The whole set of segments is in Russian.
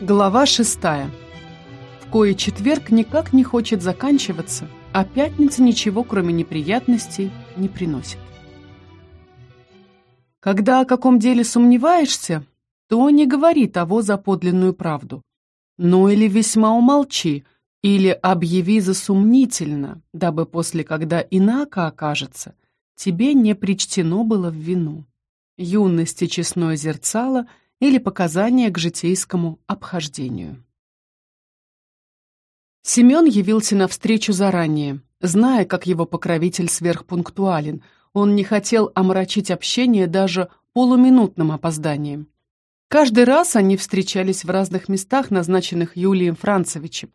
Глава шестая. В кое четверг никак не хочет заканчиваться, а пятница ничего, кроме неприятностей, не приносит. Когда о каком деле сомневаешься, то не говори того за подлинную правду. Ну или весьма умолчи, или объяви за сомнительно, дабы после, когда инако окажется, тебе не причтено было в вину. Юности честное зерцало — или показания к житейскому обхождению. Семен явился навстречу заранее, зная, как его покровитель сверхпунктуален. Он не хотел омрачить общение даже полуминутным опозданием. Каждый раз они встречались в разных местах, назначенных Юлием Францевичем,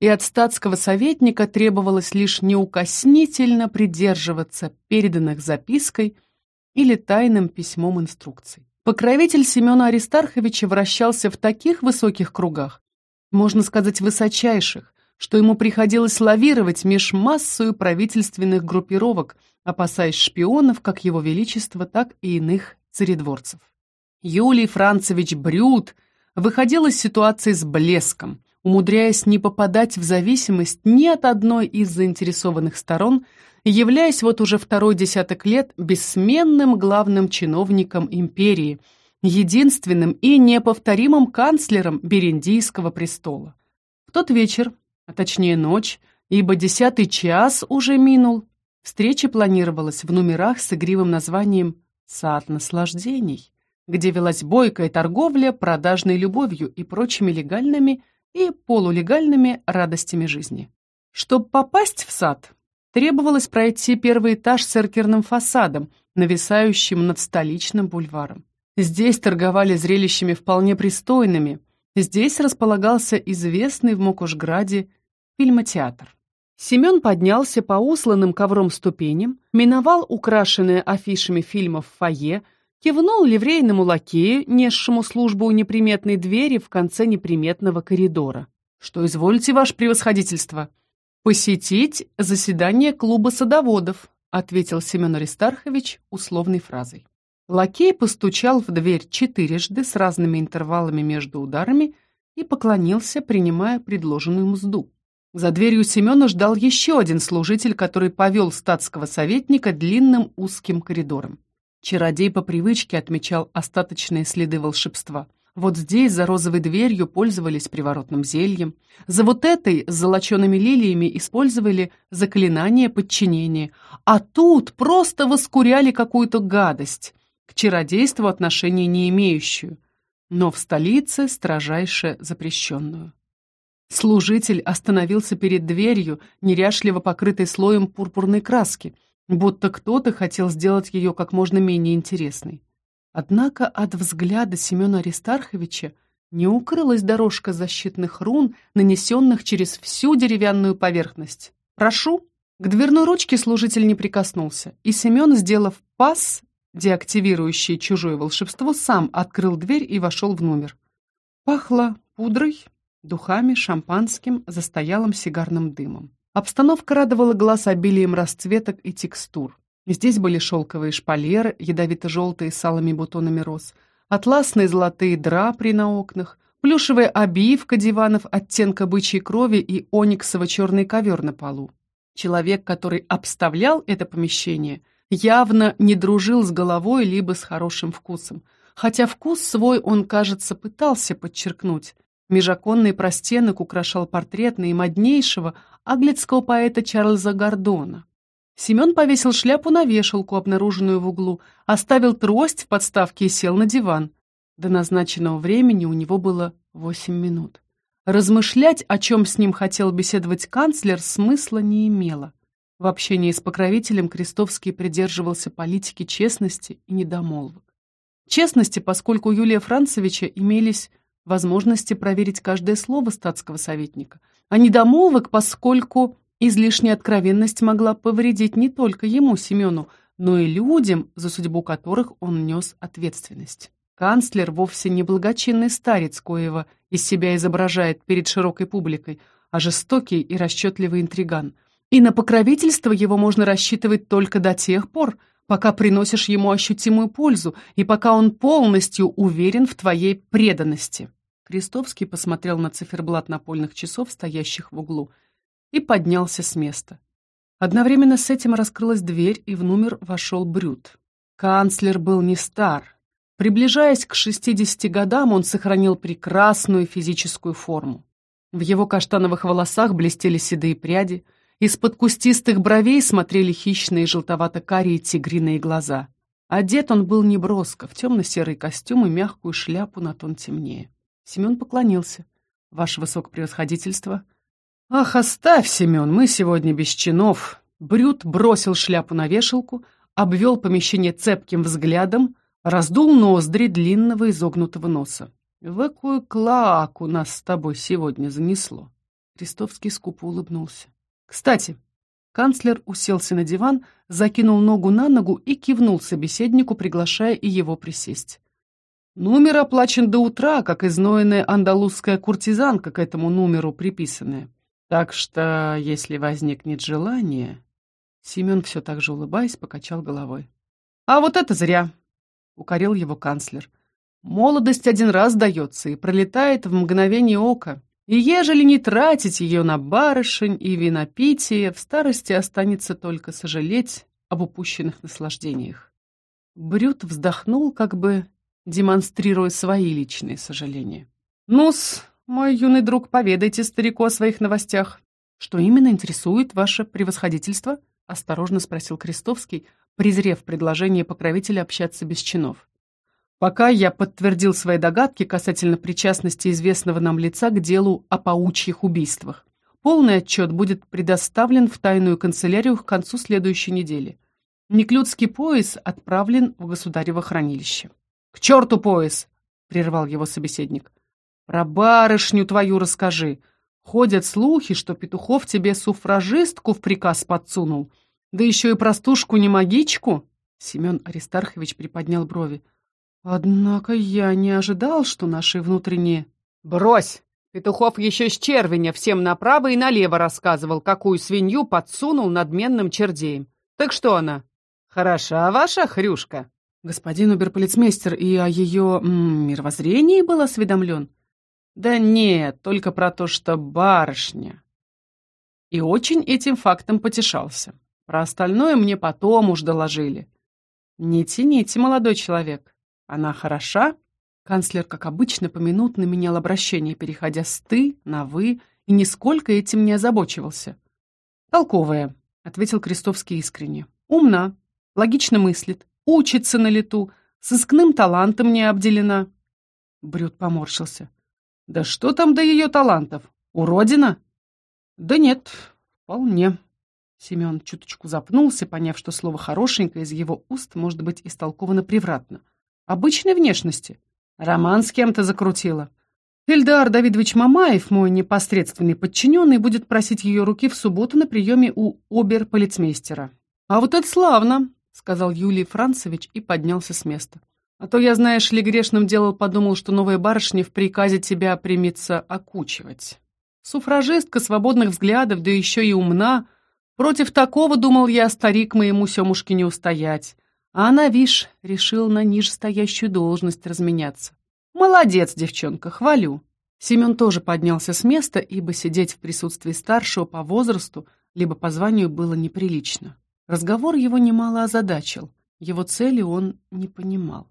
и от статского советника требовалось лишь неукоснительно придерживаться переданных запиской или тайным письмом инструкций. Покровитель Семена Аристарховича вращался в таких высоких кругах, можно сказать, высочайших, что ему приходилось лавировать меж массою правительственных группировок, опасаясь шпионов как его величества, так и иных царедворцев. Юлий Францевич Брюд выходил из ситуации с блеском, умудряясь не попадать в зависимость ни от одной из заинтересованных сторон, являясь вот уже второй десяток лет бессменным главным чиновником империи, единственным и неповторимым канцлером Берендийского престола. В тот вечер, а точнее ночь, ибо десятый час уже минул, встреча планировалась в номерах с игривым названием «Сад наслаждений», где велась бойкая торговля продажной любовью и прочими легальными и полулегальными радостями жизни. Чтобы попасть в сад, требовалось пройти первый этаж с эркерным фасадом, нависающим над столичным бульваром. Здесь торговали зрелищами вполне пристойными. Здесь располагался известный в Мокушграде фильмотеатр. Семен поднялся по усланным ковром ступеням, миновал украшенное афишами фильмов фойе, кивнул ливрейному лакею, несшему службу у неприметной двери в конце неприметного коридора. «Что изволите, ваше превосходительство?» «Посетить заседание клуба садоводов», ответил Семен Аристархович условной фразой. Лакей постучал в дверь четырежды с разными интервалами между ударами и поклонился, принимая предложенную мзду. За дверью Семена ждал еще один служитель, который повел статского советника длинным узким коридором. Чародей по привычке отмечал остаточные следы волшебства – вот здесь, за розовой дверью, пользовались приворотным зельем. За вот этой, с золочеными лилиями, использовали заклинание подчинения. А тут просто воскуряли какую-то гадость, к чародейству отношения не имеющую, но в столице строжайше запрещенную. Служитель остановился перед дверью, неряшливо покрытой слоем пурпурной краски, будто кто-то хотел сделать ее как можно менее интересной. Однако от взгляда Семена Аристарховича не укрылась дорожка защитных рун, нанесенных через всю деревянную поверхность. «Прошу!» К дверной ручке служитель не прикоснулся, и Семен, сделав пас, деактивирующий чужое волшебство, сам открыл дверь и вошел в номер. Пахло пудрой, духами, шампанским, застоялым сигарным дымом. Обстановка радовала глаз обилием расцветок и текстур. Здесь были шелковые шпалеры, ядовито-желтые с алыми бутонами роз, атласные золотые драпри на окнах, плюшевая обивка диванов оттенка бычьей крови и ониксово-черный ковер на полу. Человек, который обставлял это помещение, явно не дружил с головой либо с хорошим вкусом, хотя вкус свой он, кажется, пытался подчеркнуть. Межоконный простенок украшал портрет наимоднейшего аглицкого поэта Чарльза Гордона. Семен повесил шляпу на вешалку, обнаруженную в углу, оставил трость в подставке и сел на диван. До назначенного времени у него было восемь минут. Размышлять, о чем с ним хотел беседовать канцлер, смысла не имело. В общении с покровителем Крестовский придерживался политики честности и недомолвок. Честности, поскольку у Юлия Францевича имелись возможности проверить каждое слово статского советника, а недомолвок, поскольку Излишняя откровенность могла повредить не только ему, Семену, но и людям, за судьбу которых он нес ответственность. Канцлер вовсе не благочинный старец, коего из себя изображает перед широкой публикой, а жестокий и расчетливый интриган. И на покровительство его можно рассчитывать только до тех пор, пока приносишь ему ощутимую пользу и пока он полностью уверен в твоей преданности. Крестовский посмотрел на циферблат напольных часов, стоящих в углу, и поднялся с места. Одновременно с этим раскрылась дверь, и в номер вошел Брюд. Канцлер был не стар. Приближаясь к 60 годам, он сохранил прекрасную физическую форму. В его каштановых волосах блестели седые пряди, из-под кустистых бровей смотрели хищные желтовато-карие тигриные глаза. Одет он был неброско, в темно-серый костюм и мягкую шляпу на тон темнее. Семен поклонился. «Ваше высокопревосходительство». «Ах, оставь, Семен, мы сегодня без чинов». Брюд бросил шляпу на вешалку, обвел помещение цепким взглядом, раздул ноздри длинного изогнутого носа. «В какую клаку нас с тобой сегодня занесло?» Крестовский скупо улыбнулся. «Кстати, Канцлер уселся на диван, закинул ногу на ногу и кивнул собеседнику, приглашая и его присесть. Номер оплачен до утра, как изноенная андалузская куртизанка к этому номеру приписанная. Так что, если возникнет желание... Семен все так же улыбаясь, покачал головой. «А вот это зря!» — укорил его канцлер. «Молодость один раз дается и пролетает в мгновение ока. И ежели не тратить ее на барышень и винопитие, в старости останется только сожалеть об упущенных наслаждениях. Брют вздохнул, как бы демонстрируя свои личные сожаления. «Ну-с, мой юный друг, поведайте старику о своих новостях. Что именно интересует ваше превосходительство?» — осторожно спросил Крестовский, презрев предложение покровителя общаться без чинов. Пока я подтвердил свои догадки касательно причастности известного нам лица к делу о паучьих убийствах. Полный отчет будет предоставлен в тайную канцелярию к концу следующей недели. Неклюдский пояс отправлен в государево хранилище. «К черту пояс!» — прервал его собеседник. «Про барышню твою расскажи. Ходят слухи, что Петухов тебе суфражистку в приказ подсунул. Да еще и простушку-не-магичку!» Семен Аристархович приподнял брови. Однако я не ожидал, что наши внутренние... Брось! Петухов еще с червеня всем направо и налево рассказывал, какую свинью подсунул надменным чердеем. Так что она? Хороша ваша хрюшка? Господин оберполицмейстер и о ее м, мировоззрении был осведомлен? Да нет, только про то, что барышня. И очень этим фактом потешался. Про остальное мне потом уж доложили. Не тяните, молодой человек. Она хороша?» Канцлер, как обычно, поминутно менял обращение, переходя с «ты» на «вы», и нисколько этим не озабочивался. «Толковая», — ответил Крестовский искренне. «Умна, логично мыслит, учится на лету, сыскным талантом не обделена». Брюд поморщился. «Да что там до ее талантов? Уродина?» «Да нет, вполне». Семен чуточку запнулся, поняв, что слово «хорошенькое» из его уст может быть истолковано превратно. Обычной внешности. Роман с кем-то закрутила. Эльдар Давидович Мамаев, мой непосредственный подчиненный, будет просить ее руки в субботу на приеме у обер-полицмейстера. «А вот это славно!» — сказал Юлий Францевич и поднялся с места. «А то я, знаешь ли, грешным делал, подумал, что новая барышня в приказе тебя примется окучивать. Суфражистка свободных взглядов, да еще и умна. Против такого, думал я, старик моему семушке не устоять. А она, вишь, решила на нижестоящую должность разменяться. Молодец, девчонка, хвалю. Семен тоже поднялся с места, ибо сидеть в присутствии старшего по возрасту либо по званию было неприлично. Разговор его немало озадачил. Его цели он не понимал.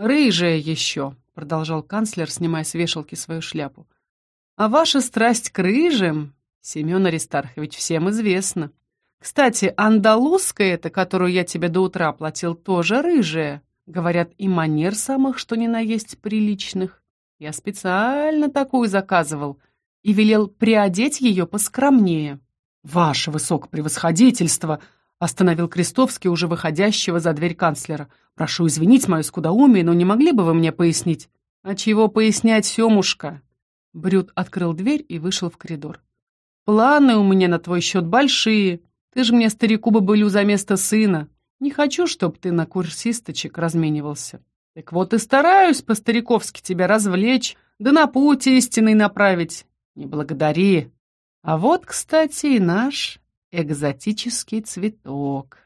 «Рыжая еще», — продолжал канцлер, снимая с вешалки свою шляпу. «А ваша страсть к рыжим, Семен Аристархович, всем известна. Кстати, андалузская эта, которую я тебе до утра платил, тоже рыжая. Говорят, и манер самых, что ни на есть приличных. Я специально такую заказывал и велел приодеть ее поскромнее. «Ваше высокопревосходительство!» — остановил Крестовский, уже выходящего за дверь канцлера. «Прошу извинить мое скудоумие, но не могли бы вы мне пояснить?» «А чего пояснять, Семушка?» Брюд открыл дверь и вышел в коридор. «Планы у меня на твой счет большие. Ты же мне, старику, бабылю за место сына. Не хочу, чтоб ты на курсисточек разменивался. Так вот и стараюсь по-стариковски тебя развлечь, да на путь истинный направить. Не благодари. А вот, кстати, и наш экзотический цветок.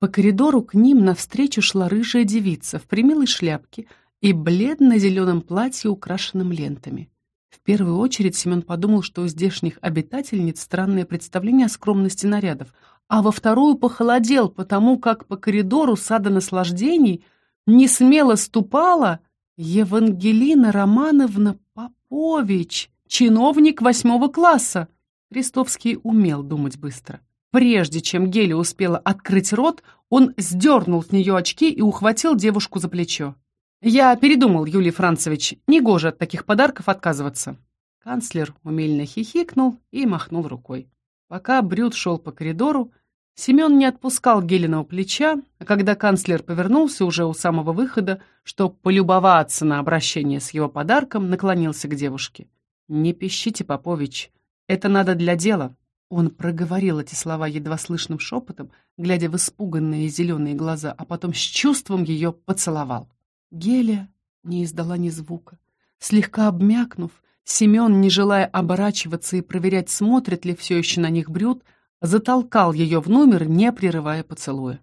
По коридору к ним навстречу шла рыжая девица в примилой шляпке и бледно-зеленом платье, украшенном лентами. В первую очередь Семен подумал, что у здешних обитательниц странное представление о скромности нарядов, а во вторую похолодел, потому как по коридору сада наслаждений не смело ступала Евангелина Романовна Попович, чиновник восьмого класса. Крестовский умел думать быстро. Прежде чем Геля успела открыть рот, он сдернул с нее очки и ухватил девушку за плечо. «Я передумал, Юлий Францевич, негоже от таких подарков отказываться». Канцлер умельно хихикнул и махнул рукой. Пока Брюд шел по коридору, Семен не отпускал Гелиного плеча, а когда канцлер повернулся уже у самого выхода, чтобы полюбоваться на обращение с его подарком, наклонился к девушке. «Не пищите, Попович, это надо для дела». Он проговорил эти слова едва слышным шепотом, глядя в испуганные зеленые глаза, а потом с чувством ее поцеловал. Геля не издала ни звука. Слегка обмякнув, Семен, не желая оборачиваться и проверять, смотрит ли все еще на них Брюд, затолкал ее в номер, не прерывая поцелуя.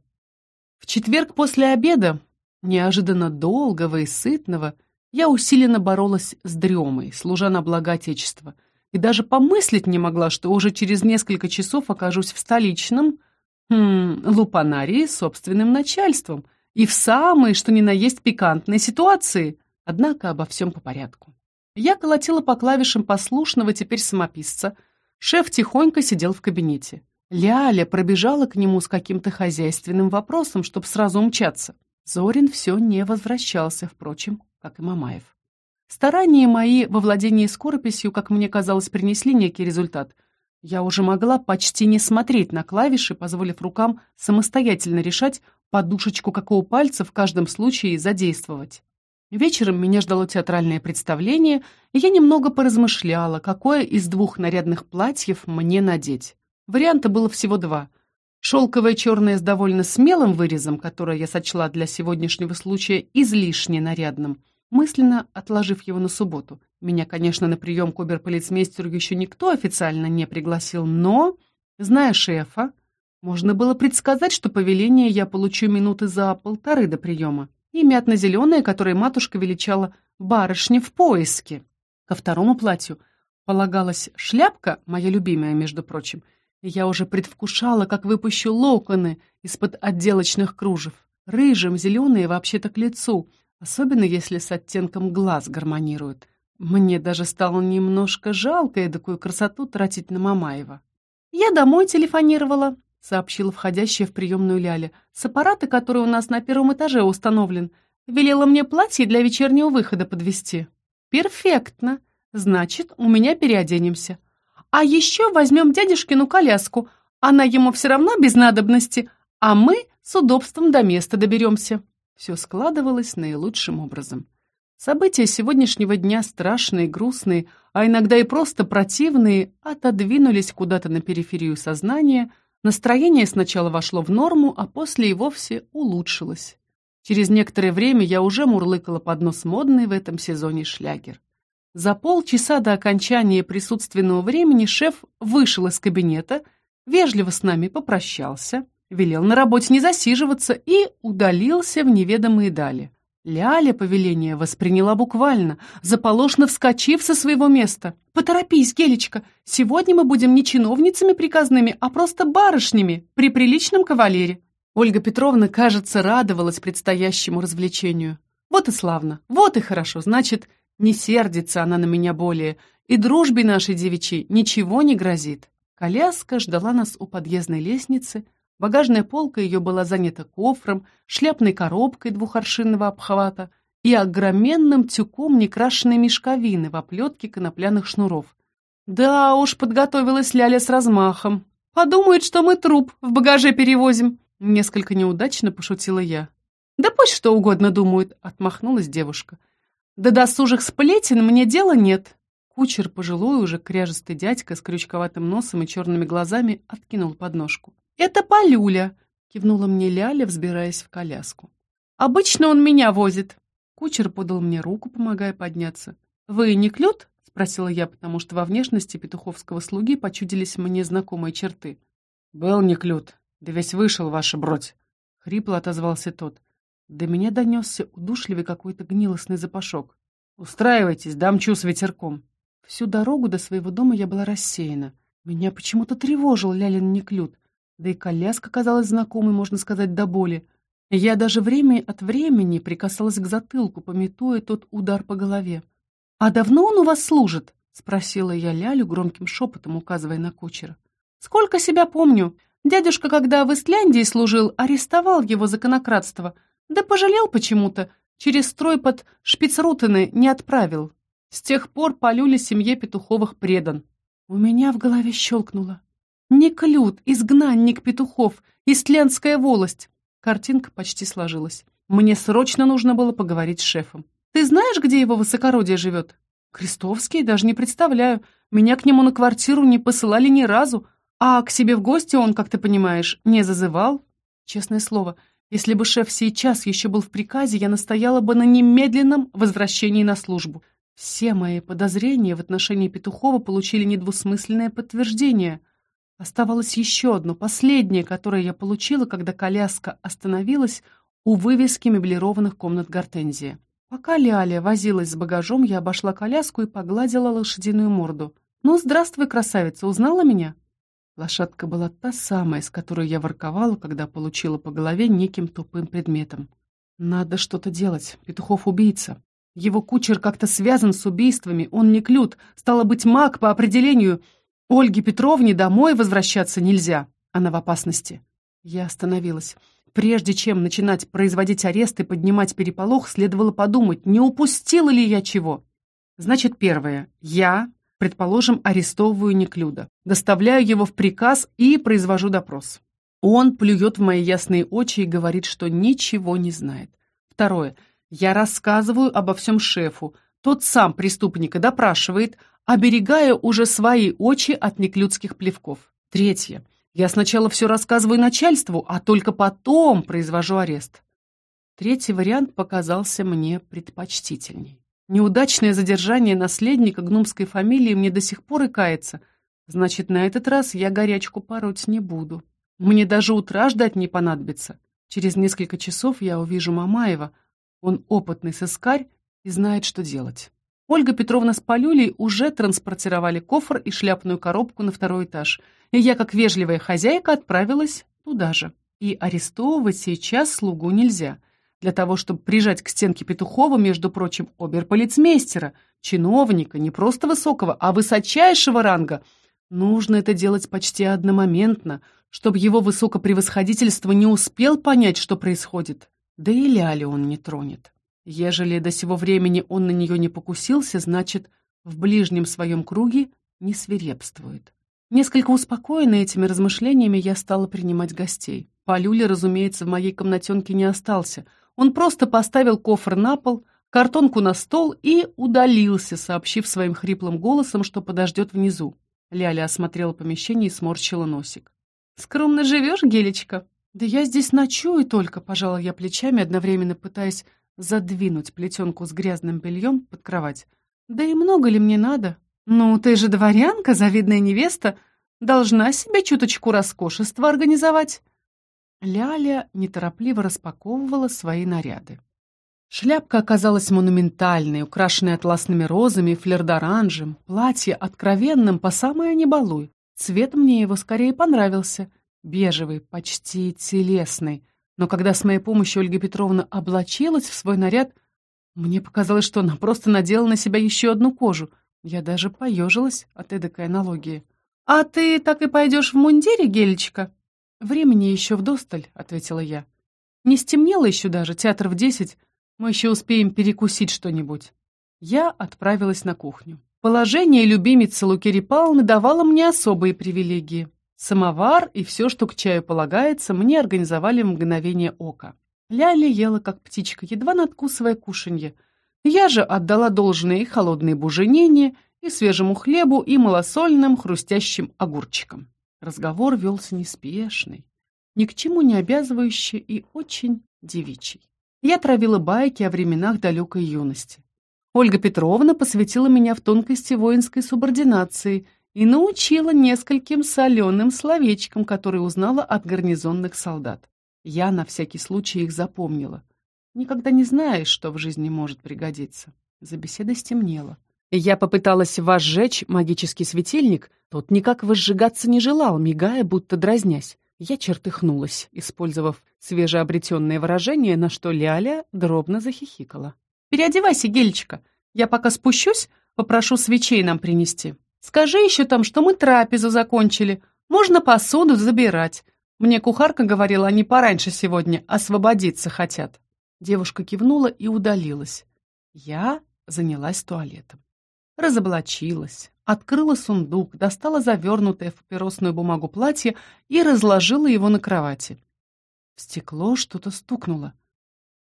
В четверг после обеда, неожиданно долгого и сытного, я усиленно боролась с дремой, служа на благо Отечества, и даже помыслить не могла, что уже через несколько часов окажусь в столичном хм, лупанарии с собственным начальством и в самой, что ни на есть, пикантной ситуации. Однако обо всем по порядку. Я колотила по клавишам послушного теперь самописца. Шеф тихонько сидел в кабинете. Ляля пробежала к нему с каким-то хозяйственным вопросом, чтобы сразу умчаться. Зорин все не возвращался, впрочем, как и Мамаев. Старания мои во владении скорописью, как мне казалось, принесли некий результат. Я уже могла почти не смотреть на клавиши, позволив рукам самостоятельно решать, подушечку какого пальца в каждом случае задействовать. Вечером меня ждало театральное представление, и я немного поразмышляла, какое из двух нарядных платьев мне надеть. Варианта было всего два. Шелковое черное с довольно смелым вырезом, которое я сочла для сегодняшнего случая излишне нарядным, мысленно отложив его на субботу. Меня, конечно, на прием к оберполицмейстеру еще никто официально не пригласил, но, зная шефа, можно было предсказать, что повеление я получу минуты за полторы до приема. И мятно-зеленое, которое матушка величала «барышня в поиске». Ко второму платью полагалась шляпка, моя любимая, между прочим, я уже предвкушала, как выпущу локоны из-под отделочных кружев. Рыжим, зеленые вообще-то к лицу, особенно если с оттенком глаз гармонируют. Мне даже стало немножко жалко такую красоту тратить на Мамаева. «Я домой телефонировала», — сообщила входящая в приемную Ляля. «С аппарата, который у нас на первом этаже установлен. Велела мне платье для вечернего выхода подвести. «Перфектно. Значит, у меня переоденемся. А еще возьмем дядюшкину коляску. Она ему все равно без надобности, а мы с удобством до места доберемся. Все складывалось наилучшим образом. События сегодняшнего дня страшные, грустные, а иногда и просто противные, отодвинулись куда-то на периферию сознания, настроение сначала вошло в норму, а после и вовсе улучшилось. Через некоторое время я уже мурлыкала под нос модный в этом сезоне шлягер. За полчаса до окончания присутственного времени шеф вышел из кабинета, вежливо с нами попрощался, велел на работе не засиживаться и удалился в неведомые дали. Ляля повеление восприняла буквально, заполошно вскочив со своего места. «Поторопись, Гелечка, сегодня мы будем не чиновницами приказными, а просто барышнями при приличном кавалере». Ольга Петровна, кажется, радовалась предстоящему развлечению. «Вот и славно, вот и хорошо, значит, не сердится она на меня более, и дружбе нашей девичьей ничего не грозит. Коляска ждала нас у подъездной лестницы, багажная полка ее была занята кофром, шляпной коробкой двухоршинного обхвата и огроменным тюком некрашенной мешковины в оплетке конопляных шнуров. Да уж, подготовилась Ляля с размахом. Подумает, что мы труп в багаже перевозим. Несколько неудачно пошутила я. Да пусть что угодно думают, отмахнулась девушка. До досужих сплетен мне дела нет. Кучер, пожилой уже кряжестый дядька с крючковатым носом и черными глазами, откинул подножку. «Это Полюля!» — кивнула мне Ляля, взбираясь в коляску. «Обычно он меня возит». Кучер подал мне руку, помогая подняться. «Вы не клют?» — спросила я, потому что во внешности петуховского слуги почудились мне знакомые черты. «Был не клют, да весь вышел, ваша бродь!» — хрипло отозвался тот. До меня донесся удушливый какой-то гнилостный запашок. «Устраивайтесь, дамчу с ветерком». Всю дорогу до своего дома я была рассеяна. Меня почему-то тревожил Лялин неклюд. Да и коляска казалась знакомой, можно сказать, до боли. Я даже время от времени прикасалась к затылку, пометуя тот удар по голове. «А давно он у вас служит?» — спросила я Лялю громким шепотом, указывая на кучера. «Сколько себя помню. Дядюшка, когда в Исляндии служил, арестовал его за конократство. Да пожалел почему-то. Через строй под Шпицрутены не отправил. С тех пор полюли семье Петуховых предан». У меня в голове щелкнуло. «Неклюд, изгнанник Петухов, Истлянская волость. Картинка почти сложилась. Мне срочно нужно было поговорить с шефом. «Ты знаешь, где его высокородие живет?» «Крестовский? Даже не представляю. Меня к нему на квартиру не посылали ни разу. А к себе в гости он, как ты понимаешь, не зазывал?» Честное слово, если бы шеф сейчас еще был в приказе, я настояла бы на немедленном возвращении на службу. Все мои подозрения в отношении Петухова получили недвусмысленное подтверждение — Оставалось еще одно, последнее, которое я получила, когда коляска остановилась у вывески меблированных комнат Гортензии. Пока Ляля возилась с багажом, я обошла коляску и погладила лошадиную морду. «Ну, здравствуй, красавица, узнала меня?» Лошадка была та самая, с которой я ворковала, когда получила по голове неким тупым предметом. «Надо что-то делать. Петухов убийца. Его кучер как-то связан с убийствами. Он не клют. Стало быть, маг по определению. Ольге Петровне домой возвращаться нельзя. Она в опасности. Я остановилась. Прежде чем начинать производить арест и поднимать переполох, следовало подумать, не упустила ли я чего. Значит, первое. Я, предположим, арестовываю Неклюда. Доставляю его в приказ и произвожу допрос. Он плюет в мои ясные очи и говорит, что ничего не знает. Второе. Я рассказываю обо всем шефу. Тот сам преступника допрашивает, оберегая уже свои очи от неклюдских плевков. Третье. Я сначала все рассказываю начальству, а только потом произвожу арест. Третий вариант показался мне предпочтительней. Неудачное задержание наследника гнумской фамилии мне до сих пор и кается. Значит, на этот раз я горячку пороть не буду. Мне даже утра ждать не понадобится. Через несколько часов я увижу Мамаева. Он опытный сыскарь и знает, что делать. Ольга Петровна с Полюлей уже транспортировали кофр и шляпную коробку на второй этаж, и я, как вежливая хозяйка, отправилась туда же. И арестовывать сейчас слугу нельзя. Для того, чтобы прижать к стенке Петухова, между прочим, оберполицмейстера, чиновника, не просто высокого, а высочайшего ранга, нужно это делать почти одномоментно, чтобы его высокопревосходительство не успел понять, что происходит. Да и Ляли он не тронет. Ежели до сего времени он на нее не покусился, значит, в ближнем своем круге не свирепствует. Несколько успокоенная этими размышлениями, я стала принимать гостей. Полюля, разумеется, в моей комнатенке не остался. Он просто поставил кофр на пол, картонку на стол и удалился, сообщив своим хриплым голосом, что подождет внизу. Ляля осмотрела помещение и сморщила носик. «Скромно живешь, Гелечка?» «Да я здесь ночую только», — пожала я плечами, одновременно пытаясь задвинуть плетенку с грязным бельем под кровать. Да и много ли мне надо? Ну, ты же дворянка, завидная невеста, должна себе чуточку роскошества организовать. Ляля неторопливо распаковывала свои наряды. Шляпка оказалась монументальной, украшенной атласными розами и флердоранжем, платье откровенным по самое небалуй. Цвет мне его скорее понравился, бежевый, почти телесный, но когда с моей помощью Ольга Петровна облачилась в свой наряд, мне показалось, что она просто надела на себя еще одну кожу. Я даже поежилась от эдакой аналогии. «А ты так и пойдешь в мундире, Гелечка?» «Времени еще вдосталь», — ответила я. «Не стемнело еще даже, театр в десять. Мы еще успеем перекусить что-нибудь». Я отправилась на кухню. Положение любимицы Лукери Павловны давало мне особые привилегии. Самовар и все, что к чаю полагается, мне организовали в мгновение ока. Ляля ела, как птичка, едва надкусывая кушанье. Я же отдала должное и холодной буженине, и свежему хлебу, и малосольным хрустящим огурчикам. Разговор велся неспешный, ни к чему не обязывающий и очень девичий. Я травила байки о временах далекой юности. Ольга Петровна посвятила меня в тонкости воинской субординации – и научила нескольким соленым словечкам, которые узнала от гарнизонных солдат. Я на всякий случай их запомнила. Никогда не знаешь, что в жизни может пригодиться. За беседой стемнело. Я попыталась возжечь магический светильник, тот никак возжигаться не желал, мигая, будто дразнясь. Я чертыхнулась, использовав свежеобретенное выражение, на что Ляля дробно захихикала. «Переодевайся, Гельчика. Я пока спущусь, попрошу свечей нам принести. Скажи еще там, что мы трапезу закончили. Можно посуду забирать. Мне кухарка говорила, они пораньше сегодня освободиться хотят». Девушка кивнула и удалилась. Я занялась туалетом. Разоблачилась, открыла сундук, достала завернутое в папиросную бумагу платье и разложила его на кровати. В стекло что-то стукнуло.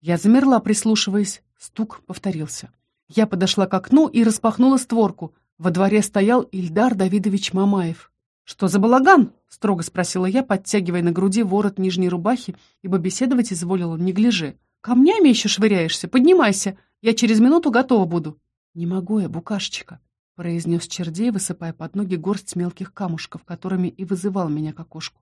Я замерла, прислушиваясь. Стук повторился. Я подошла к окну и распахнула створку. Во дворе стоял Ильдар Давидович Мамаев. «Что за балаган?» — строго спросила я, подтягивая на груди ворот нижней рубахи, ибо беседовать изволила неглиже. «Камнями еще швыряешься? Поднимайся! Я через минуту готова буду!» «Не могу я, букашечка», — произнес Чердей, высыпая под ноги горсть мелких камушков, которыми и вызывал меня к окошку.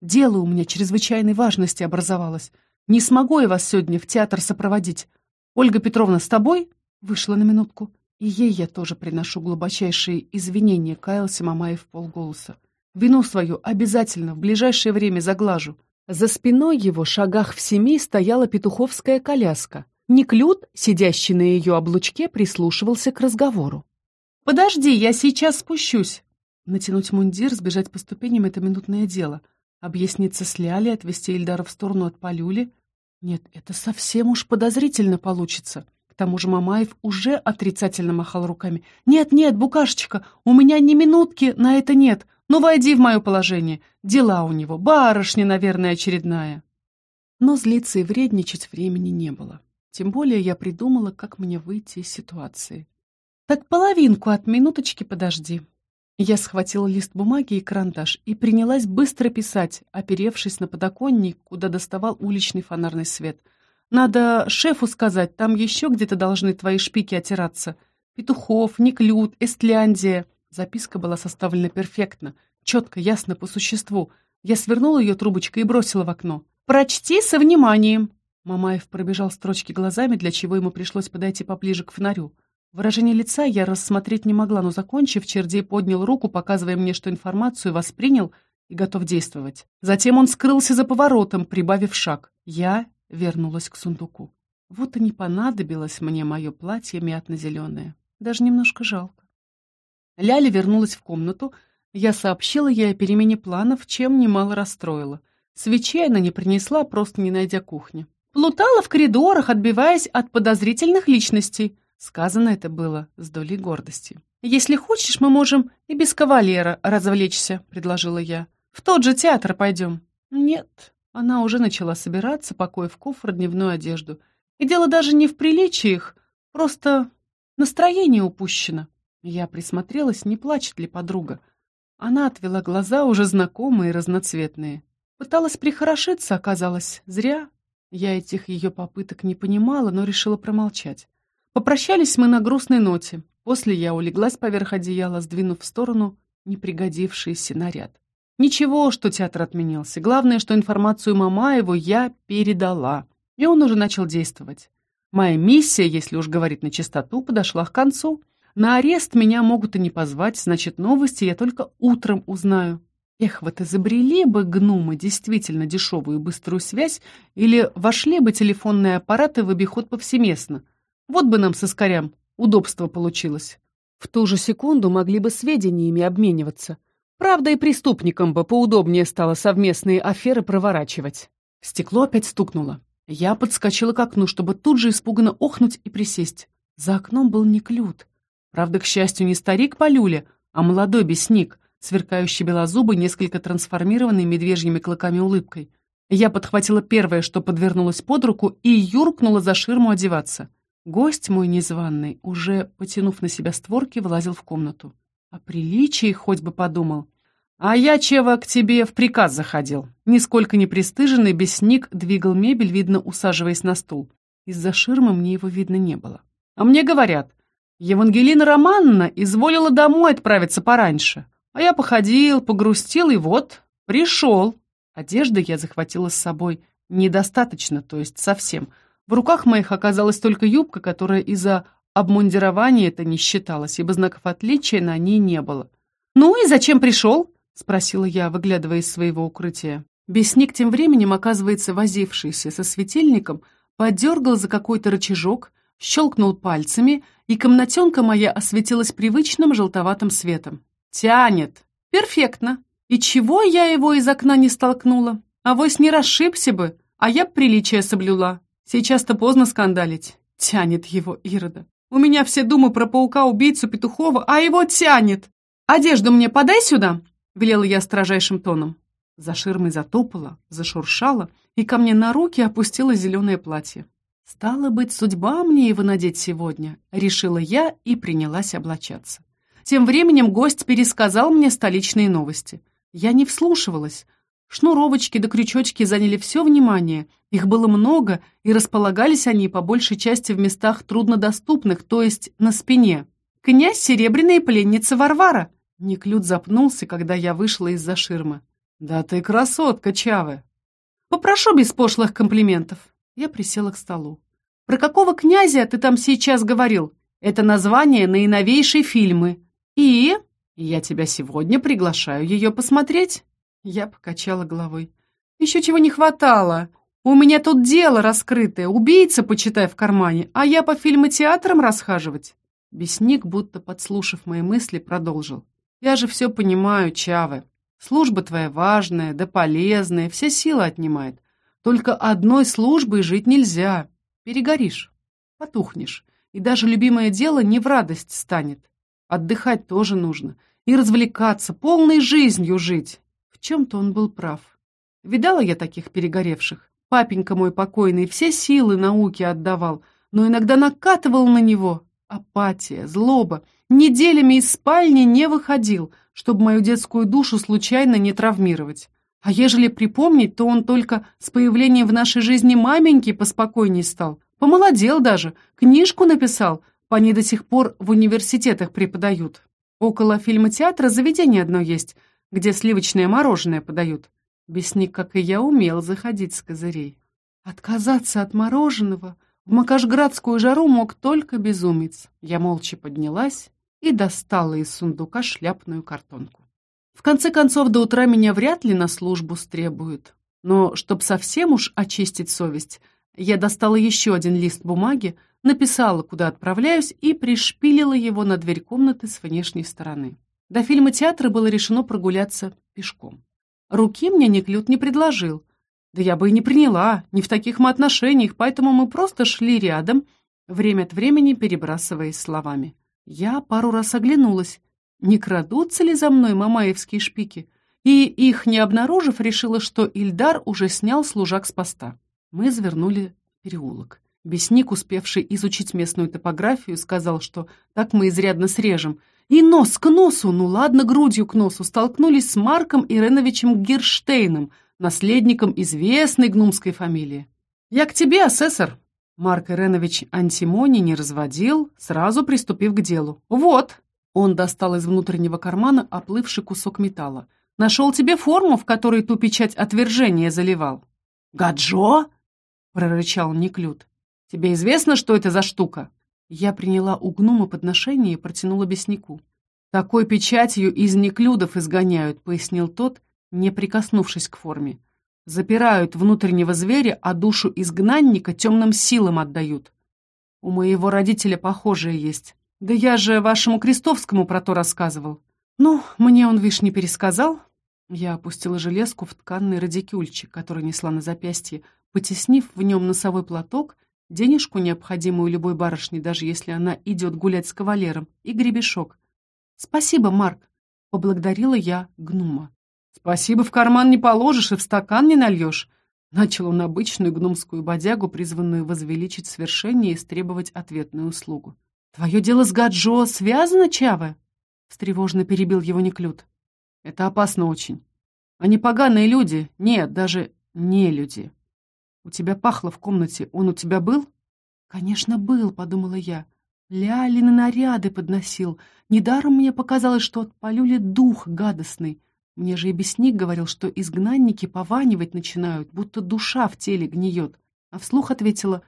«Дело у меня чрезвычайной важности образовалось. Не смогу я вас сегодня в театр сопроводить. Ольга Петровна с тобой?» Вышла на минутку. «И ей я тоже приношу глубочайшие извинения», — каялся Мамаев полголоса. «Вину свою обязательно в ближайшее время заглажу». За спиной его, шагах в семи, стояла петуховская коляска — Неклюд, сидящий на ее облучке, прислушивался к разговору. «Подожди, я сейчас спущусь!» Натянуть мундир, сбежать по ступеням — это минутное дело. Объясниться с Лялей, отвести Ильдара в сторону от Полюли. Нет, это совсем уж подозрительно получится. Тому же Мамаев уже отрицательно махал руками. «Нет, нет, букашечка, у меня ни минутки на это нет. Ну, войди в мое положение. Дела у него, барышня, наверное, очередная». Но злиться и вредничать времени не было. Тем более я придумала, как мне выйти из ситуации. «Так половинку от минуточки подожди». Я схватила лист бумаги и карандаш и принялась быстро писать, оперевшись на подоконник, куда доставал уличный фонарный свет. «Надо шефу сказать, там еще где-то должны твои шпики отираться. Петухов, Неклюд, Эстляндия». Записка была составлена перфектно, четко, ясно, по существу. Я свернула ее трубочкой и бросила в окно. «Прочти со вниманием!» Мамаев пробежал строчки глазами, для чего ему пришлось подойти поближе к фонарю. Выражение лица я рассмотреть не могла, но, закончив, Чердей поднял руку, показывая мне, что информацию воспринял и готов действовать. Затем он скрылся за поворотом, прибавив шаг. Я вернулась к сундуку. Вот и не понадобилось мне мое платье мятно-зеленое. Даже немножко жалко. Ляля вернулась в комнату. Я сообщила ей о перемене планов, чем немало расстроила. Свечей она не принесла, просто не найдя кухни. Плутала в коридорах, отбиваясь от подозрительных личностей. Сказано это было с долей гордости. «Если хочешь, мы можем и без кавалера развлечься», — предложила я. «В тот же театр пойдем». «Нет». Она уже начала собираться, покоя в кофр дневную одежду. И дело даже не в приличиях, просто настроение упущено. Я присмотрелась, не плачет ли подруга. Она отвела глаза, уже знакомые, разноцветные. Пыталась прихорошиться, оказалось, зря. Я этих ее попыток не понимала, но решила промолчать. Попрощались мы на грустной ноте. После я улеглась поверх одеяла, сдвинув в сторону непригодившийся наряд. Ничего, что театр отменился. Главное, что информацию Мамаеву я передала. И он уже начал действовать. Моя миссия, если уж говорить на чистоту, подошла к концу. На арест меня могут и не позвать, значит, новости я только утром узнаю. Эх, вот изобрели бы гномы действительно дешевую быструю связь или вошли бы телефонные аппараты в обиход повсеместно. Вот бы нам с искорям удобство получилось. В ту же секунду могли бы сведениями обмениваться. Правда, и преступникам бы поудобнее стало совместные аферы проворачивать. Стекло опять стукнуло. Я подскочила к окну, чтобы тут же испуганно охнуть и присесть. За окном был не клют. Правда, к счастью, не старик Полюля, а молодой бесник — сверкающий белозубый, несколько трансформированный медвежьими клыками улыбкой. Я подхватила первое, что подвернулось под руку, и юркнула за ширму одеваться. Гость мой незваный, уже потянув на себя створки, вылазил в комнату. О приличии хоть бы подумал. А я, Чева, к тебе в приказ заходил. Нисколько не пристыженный, бесник двигал мебель, видно, усаживаясь на стул. Из-за ширмы мне его видно не было. А мне говорят, Евангелина Романовна изволила домой отправиться пораньше. А я походил, погрустил, и вот, пришел. Одежды я захватила с собой недостаточно, то есть совсем. В руках моих оказалась только юбка, которая из-за обмундирования это не считалась, ибо знаков отличия на ней не было. «Ну и зачем пришел?» — спросила я, выглядывая из своего укрытия. Бесник, тем временем, оказывается, возившийся со светильником, подергал за какой-то рычажок, щелкнул пальцами, и комнатенка моя осветилась привычным желтоватым светом. «Тянет!» «Перфектно! И чего я его из окна не столкнула? Авось не расшибся бы, а я приличие соблюла. Сейчас-то поздно скандалить. Тянет его Ирода. У меня все думы про паука-убийцу Петухова, а его тянет. Одежду мне подай сюда!» — велела я строжайшим тоном. За ширмой затопала, зашуршала, и ко мне на руки опустило зеленое платье. «Стало быть, судьба мне его надеть сегодня», — решила я и принялась облачаться. Тем временем гость пересказал мне столичные новости. Я не вслушивалась. Шнуровочки да крючочки заняли все внимание. Их было много, и располагались они по большей части в местах труднодоступных, то есть на спине. «Князь Серебряная пленница Варвара!» Неклюд запнулся, когда я вышла из-за ширмы. «Да ты красотка, Чавы!» «Попрошу без пошлых комплиментов!» Я присела к столу. «Про какого князя ты там сейчас говорил? Это название наиновейшей фильмы. «И? Я тебя сегодня приглашаю ее посмотреть?» Я покачала головой. «Еще чего не хватало. У меня тут дело раскрытое, убийца, почитай, в кармане, а я по фильмотеатрам расхаживать». Бесник, будто подслушав мои мысли, продолжил. «Я же все понимаю, Чавы. Служба твоя важная, да полезная, все силы отнимает. Только одной службой жить нельзя. Перегоришь, потухнешь, и даже любимое дело не в радость станет. Отдыхать тоже нужно. И развлекаться, полной жизнью жить. Чем-то он был прав. Видала я таких перегоревших. Папенька мой покойный все силы науке отдавал, но иногда накатывал на него. Апатия, злоба. Неделями из спальни не выходил, чтобы мою детскую душу случайно не травмировать. А ежели припомнить, то он только с появлением в нашей жизни маменьки поспокойней стал. Помолодел даже, книжку написал, по ней до сих пор в университетах преподают. Около фильмотеатра заведение одно есть, где сливочное мороженое подают. Бесник, как и я, умел заходить с козырей. Отказаться от мороженого в макашградскую жару мог только безумец. Я молча поднялась и достала из сундука шляпную картонку. В конце концов, до утра меня вряд ли на службу стребуют. Но, чтоб совсем уж очистить совесть, я достала еще один лист бумаги, написала, куда отправляюсь, и пришпилила его на дверь комнаты с внешней стороны. До фильма театра было решено прогуляться пешком. Руки мне Неклют не предложил. Да я бы и не приняла, не в таких мы отношениях, поэтому мы просто шли рядом, время от времени перебрасываясь словами. Я пару раз оглянулась, не крадутся ли за мной мамаевские шпики, и, их не обнаружив, решила, что Ильдар уже снял служак с поста. Мы завернули переулок. Бесник, успевший изучить местную топографию, сказал, что так мы изрядно срежем. И нос к носу, ну ладно, грудью к носу, столкнулись с Марком Иреновичем Герштейном, наследником известной гнумской фамилии. «Я к тебе, асессор!» Марк Иренович антимони не разводил, сразу приступив к делу. «Вот!» Он достал из внутреннего кармана оплывший кусок металла. «Нашел тебе форму, в которой ту печать отвержения заливал». «Гаджо?» — прорычал Неклюд. «Тебе известно, что это за штука?» Я приняла у гнума подношение и протянула беснику. «Такой печатью из неклюдов изгоняют», — пояснил тот, не прикоснувшись к форме. «Запирают внутреннего зверя, а душу изгнанника темным силам отдают. У моего родителя похожее есть. Да я же вашему Крестовскому про то рассказывал. Ну, мне он, вишь, не пересказал». Я опустила железку в тканный радикюльчик, который несла на запястье, потеснив в нем носовой платок — денежку, необходимую любой барышне, даже если она идет гулять с кавалером, и гребешок. «Спасибо, Марк», — поблагодарила я гнума. «Спасибо в карман не положишь и в стакан не нальешь», — начал он обычную гномскую бодягу, призванную возвеличить свершение и истребовать ответную услугу. «Твое дело с Гаджо связано, Чаве?» — встревожно перебил его Неклюд. «Это опасно очень. Они поганые люди, нет, даже не люди. У тебя пахло в комнате. Он у тебя был?» «Конечно, был», — подумала я. Лялины наряды подносил. Недаром мне показалось, что от полюли дух гадостный. Мне же и бесник говорил, что изгнанники пованивать начинают, будто душа в теле гниет. А вслух ответила,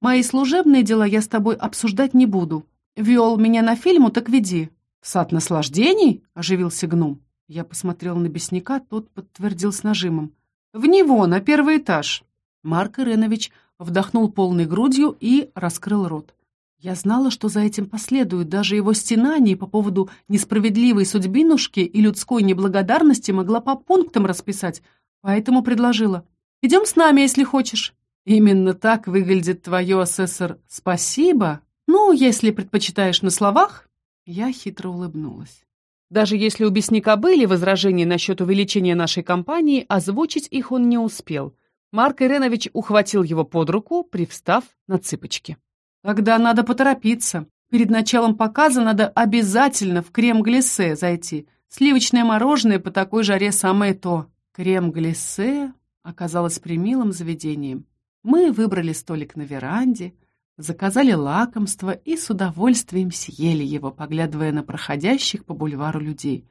Мои служебные дела я с тобой обсуждать не буду. Вел меня на фильму, так веди». «Сад наслаждений?» — оживился гном. Я посмотрел на бесника, тот подтвердил с нажимом. «В него, на первый этаж». Марк Иренович вдохнул полной грудью и раскрыл рот. Я знала, что за этим последует, даже его стенание по поводу несправедливой судьбинушки и людской неблагодарности могла по пунктам расписать, поэтому предложила. «Идем с нами, если хочешь». «Именно так выглядит твое, асессор, спасибо? Ну, если предпочитаешь на словах». Я хитро улыбнулась. Даже если у бесника были возражения насчет увеличения нашей компании, озвучить их он не успел. Марк Иренович ухватил его под руку, привстав на цыпочки. Тогда надо поторопиться. Перед началом показа надо обязательно в крем-глиссе зайти. Сливочное мороженое по такой жаре самое то. Крем-глиссе оказалось примилым заведением. Мы выбрали столик на веранде, заказали лакомство и с удовольствием съели его, поглядывая на проходящих по бульвару людей.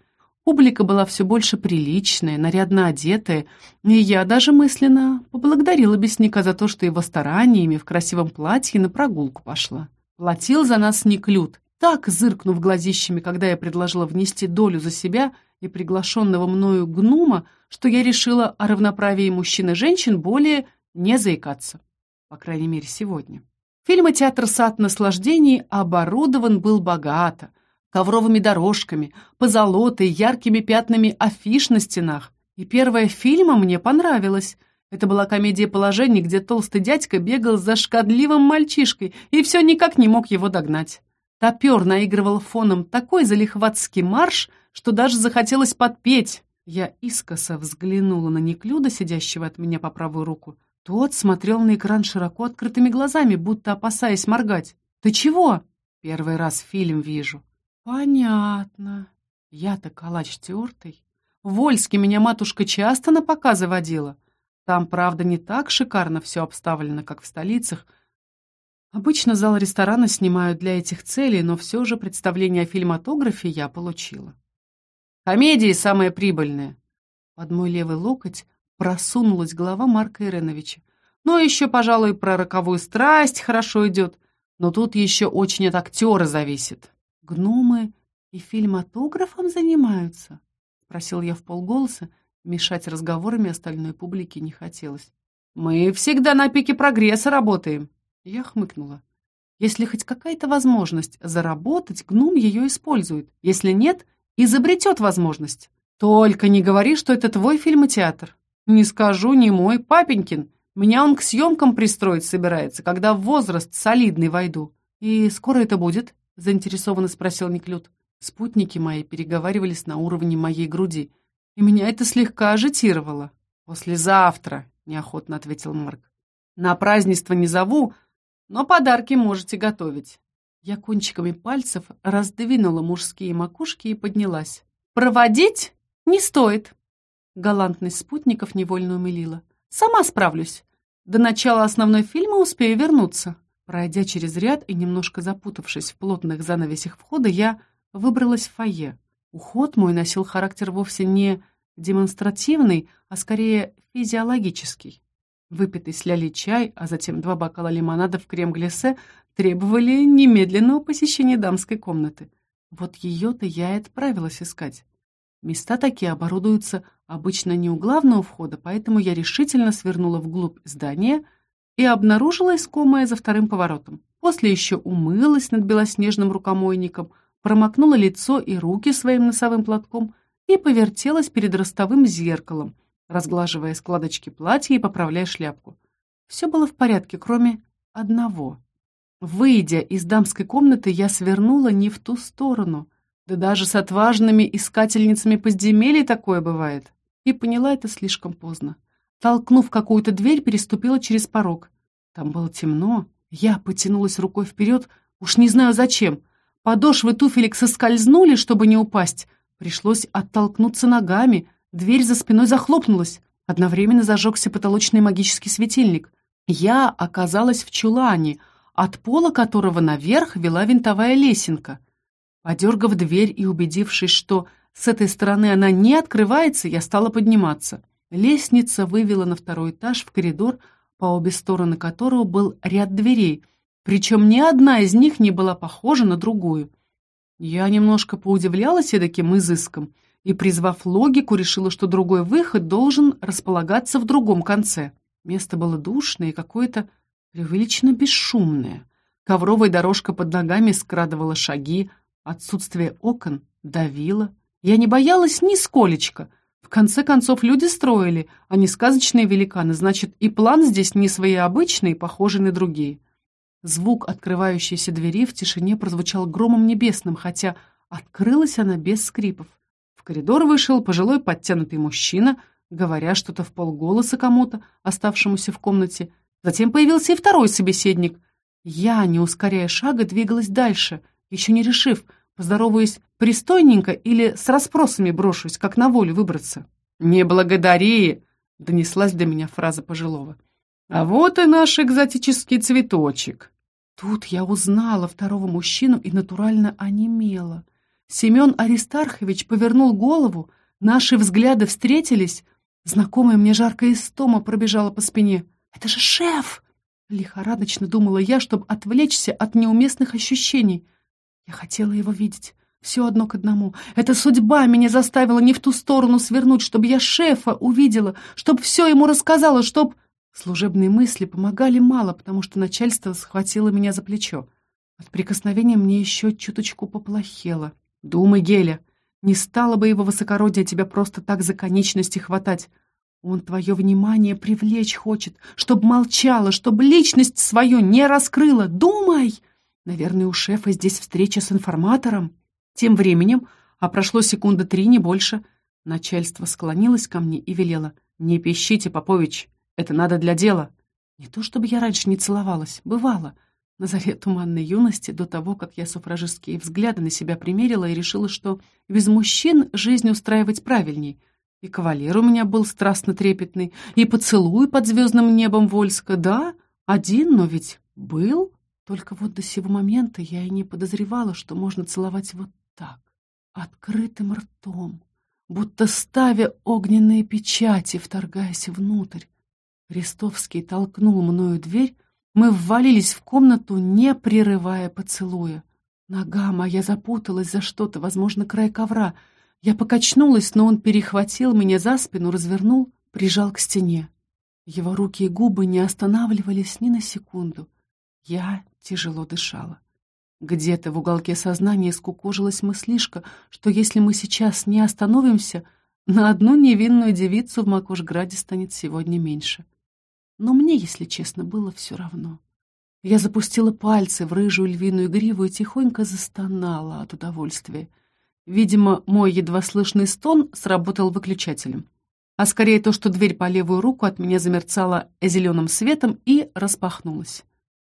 Публика была все больше приличная, нарядно одетая, и я даже мысленно поблагодарила бесника за то, что его стараниями в красивом платье на прогулку пошла. Платил за нас Никлют, так зыркнув глазищами, когда я предложила внести долю за себя и приглашенного мною гнума, что я решила о равноправии мужчин и женщин более не заикаться. По крайней мере, сегодня. Фильм «Театр сад наслаждений» оборудован был богато — ковровыми дорожками, позолотой, яркими пятнами афиш на стенах. И первая фильма мне понравилась. Это была комедия положений, где толстый дядька бегал за шкадливым мальчишкой и все никак не мог его догнать. Топер наигрывал фоном такой залихватский марш, что даже захотелось подпеть. Я искоса взглянула на Неклюда, сидящего от меня по правую руку. Тот смотрел на экран широко открытыми глазами, будто опасаясь моргать. «Ты чего?» «Первый раз фильм вижу», «Понятно. Я-то калач тертый. В меня матушка часто на показы водила. Там, правда, не так шикарно все обставлено, как в столицах. Обычно зал ресторана снимают для этих целей, но все же представление о фильматографе я получила. Комедии самые прибыльные. Под мой левый локоть просунулась голова Марка Иреновича. Ну, еще, пожалуй, про роковую страсть хорошо идет, но тут еще очень от актера зависит. «Гномы и фильматографом занимаются?» — спросил я в полголоса. Мешать разговорами остальной публике не хотелось. «Мы всегда на пике прогресса работаем!» Я хмыкнула. «Если хоть какая-то возможность заработать, гном ее использует. Если нет, изобретет возможность. Только не говори, что это твой фильмотеатр. Не скажу, не мой, папенькин. Меня он к съемкам пристроить собирается, когда в возраст солидный войду. И скоро это будет?» — заинтересованно спросил Неклюд. Спутники мои переговаривались на уровне моей груди, и меня это слегка ажитировало. «Послезавтра», — неохотно ответил Марк. «На празднество не зову, но подарки можете готовить». Я кончиками пальцев раздвинула мужские макушки и поднялась. «Проводить не стоит!» Галантность спутников невольно умилила. «Сама справлюсь. До начала основной фильма успею вернуться». Пройдя через ряд и немножко запутавшись в плотных занавесях входа, я выбралась в фойе. Уход мой носил характер вовсе не демонстративный, а скорее физиологический. Выпитый с ляли чай, а затем два бокала лимонада в крем-глиссе требовали немедленного посещения дамской комнаты. Вот ее-то я и отправилась искать. Места такие оборудуются обычно не у главного входа, поэтому я решительно свернула вглубь здания — и обнаружила искомое за вторым поворотом. После еще умылась над белоснежным рукомойником, промокнула лицо и руки своим носовым платком и повертелась перед ростовым зеркалом, разглаживая складочки платья и поправляя шляпку. Все было в порядке, кроме одного. Выйдя из дамской комнаты, я свернула не в ту сторону. Да даже с отважными искательницами подземелий такое бывает. И поняла это слишком поздно. Толкнув какую-то дверь, переступила через порог. Там было темно. Я потянулась рукой вперед, уж не знаю зачем. Подошвы туфелек соскользнули, чтобы не упасть. Пришлось оттолкнуться ногами. Дверь за спиной захлопнулась. Одновременно зажегся потолочный магический светильник. Я оказалась в чулане, от пола которого наверх вела винтовая лесенка. Подергав дверь и убедившись, что с этой стороны она не открывается, я стала подниматься. Лестница вывела на второй этаж в коридор, по обе стороны которого был ряд дверей, причем ни одна из них не была похожа на другую. Я немножко поудивлялась таким изыском и, призвав логику, решила, что другой выход должен располагаться в другом конце. Место было душное и какое-то преувеличенно бесшумное. Ковровая дорожка под ногами скрадывала шаги, отсутствие окон давило. Я не боялась нисколечко. В конце концов, люди строили, а не сказочные великаны, значит, и план здесь не своеобычный, похожий на другие. Звук открывающейся двери в тишине прозвучал громом небесным, хотя открылась она без скрипов. В коридор вышел пожилой подтянутый мужчина, говоря что-то в полголоса кому-то, оставшемуся в комнате. Затем появился и второй собеседник. Я, не ускоряя шага, двигалась дальше, еще не решив, поздороваюсь пристойненько или с расспросами брошусь, как на волю выбраться. «Не благодари!» — донеслась до меня фраза пожилого. «А вот и наш экзотический цветочек!» Тут я узнала второго мужчину и натурально онемела. Семен Аристархович повернул голову, наши взгляды встретились. Знакомая мне жаркая истома пробежала по спине. «Это же шеф!» Лихорадочно думала я, чтобы отвлечься от неуместных ощущений. Я хотела его видеть. Все одно к одному. Эта судьба меня заставила не в ту сторону свернуть, чтобы я шефа увидела, чтобы все ему рассказала, чтобы... Служебные мысли помогали мало, потому что начальство схватило меня за плечо. От прикосновения мне еще чуточку поплохело. «Думай, Геля, не стало бы его высокородие тебя просто так за конечности хватать. Он твое внимание привлечь хочет, чтобы молчала, чтобы личность свою не раскрыла. Думай!» Наверное, у шефа здесь встреча с информатором. Тем временем, а прошло секунды три, не больше, начальство склонилось ко мне и велело. «Не пищите, Попович, это надо для дела. Не то чтобы я раньше не целовалась, бывало. На заре туманной юности, до того, как я суфражистские взгляды на себя примерила и решила, что без мужчин жизнь устраивать правильней. И кавалер у меня был страстно трепетный, и поцелуй под звездным небом Вольска, да, один, но ведь был. Только вот до сего момента я и не подозревала, что можно целовать вот так, открытым ртом, будто ставя огненные печати, вторгаясь внутрь. Рестовский толкнул мною дверь, мы ввалились в комнату, не прерывая поцелуя. Нога моя запуталась за что-то, возможно, край ковра. Я покачнулась, но он перехватил меня за спину, развернул, прижал к стене. Его руки и губы не останавливались ни на секунду. Я тяжело дышала. Где-то в уголке сознания скукожилась мыслишка, что если мы сейчас не остановимся, на одну невинную девицу в Макушграде станет сегодня меньше. Но мне, если честно, было все равно. Я запустила пальцы в рыжую львиную гриву и тихонько застонала от удовольствия. Видимо, мой едва слышный стон сработал выключателем. А скорее то, что дверь по левую руку от меня замерцала зеленым светом и распахнулась.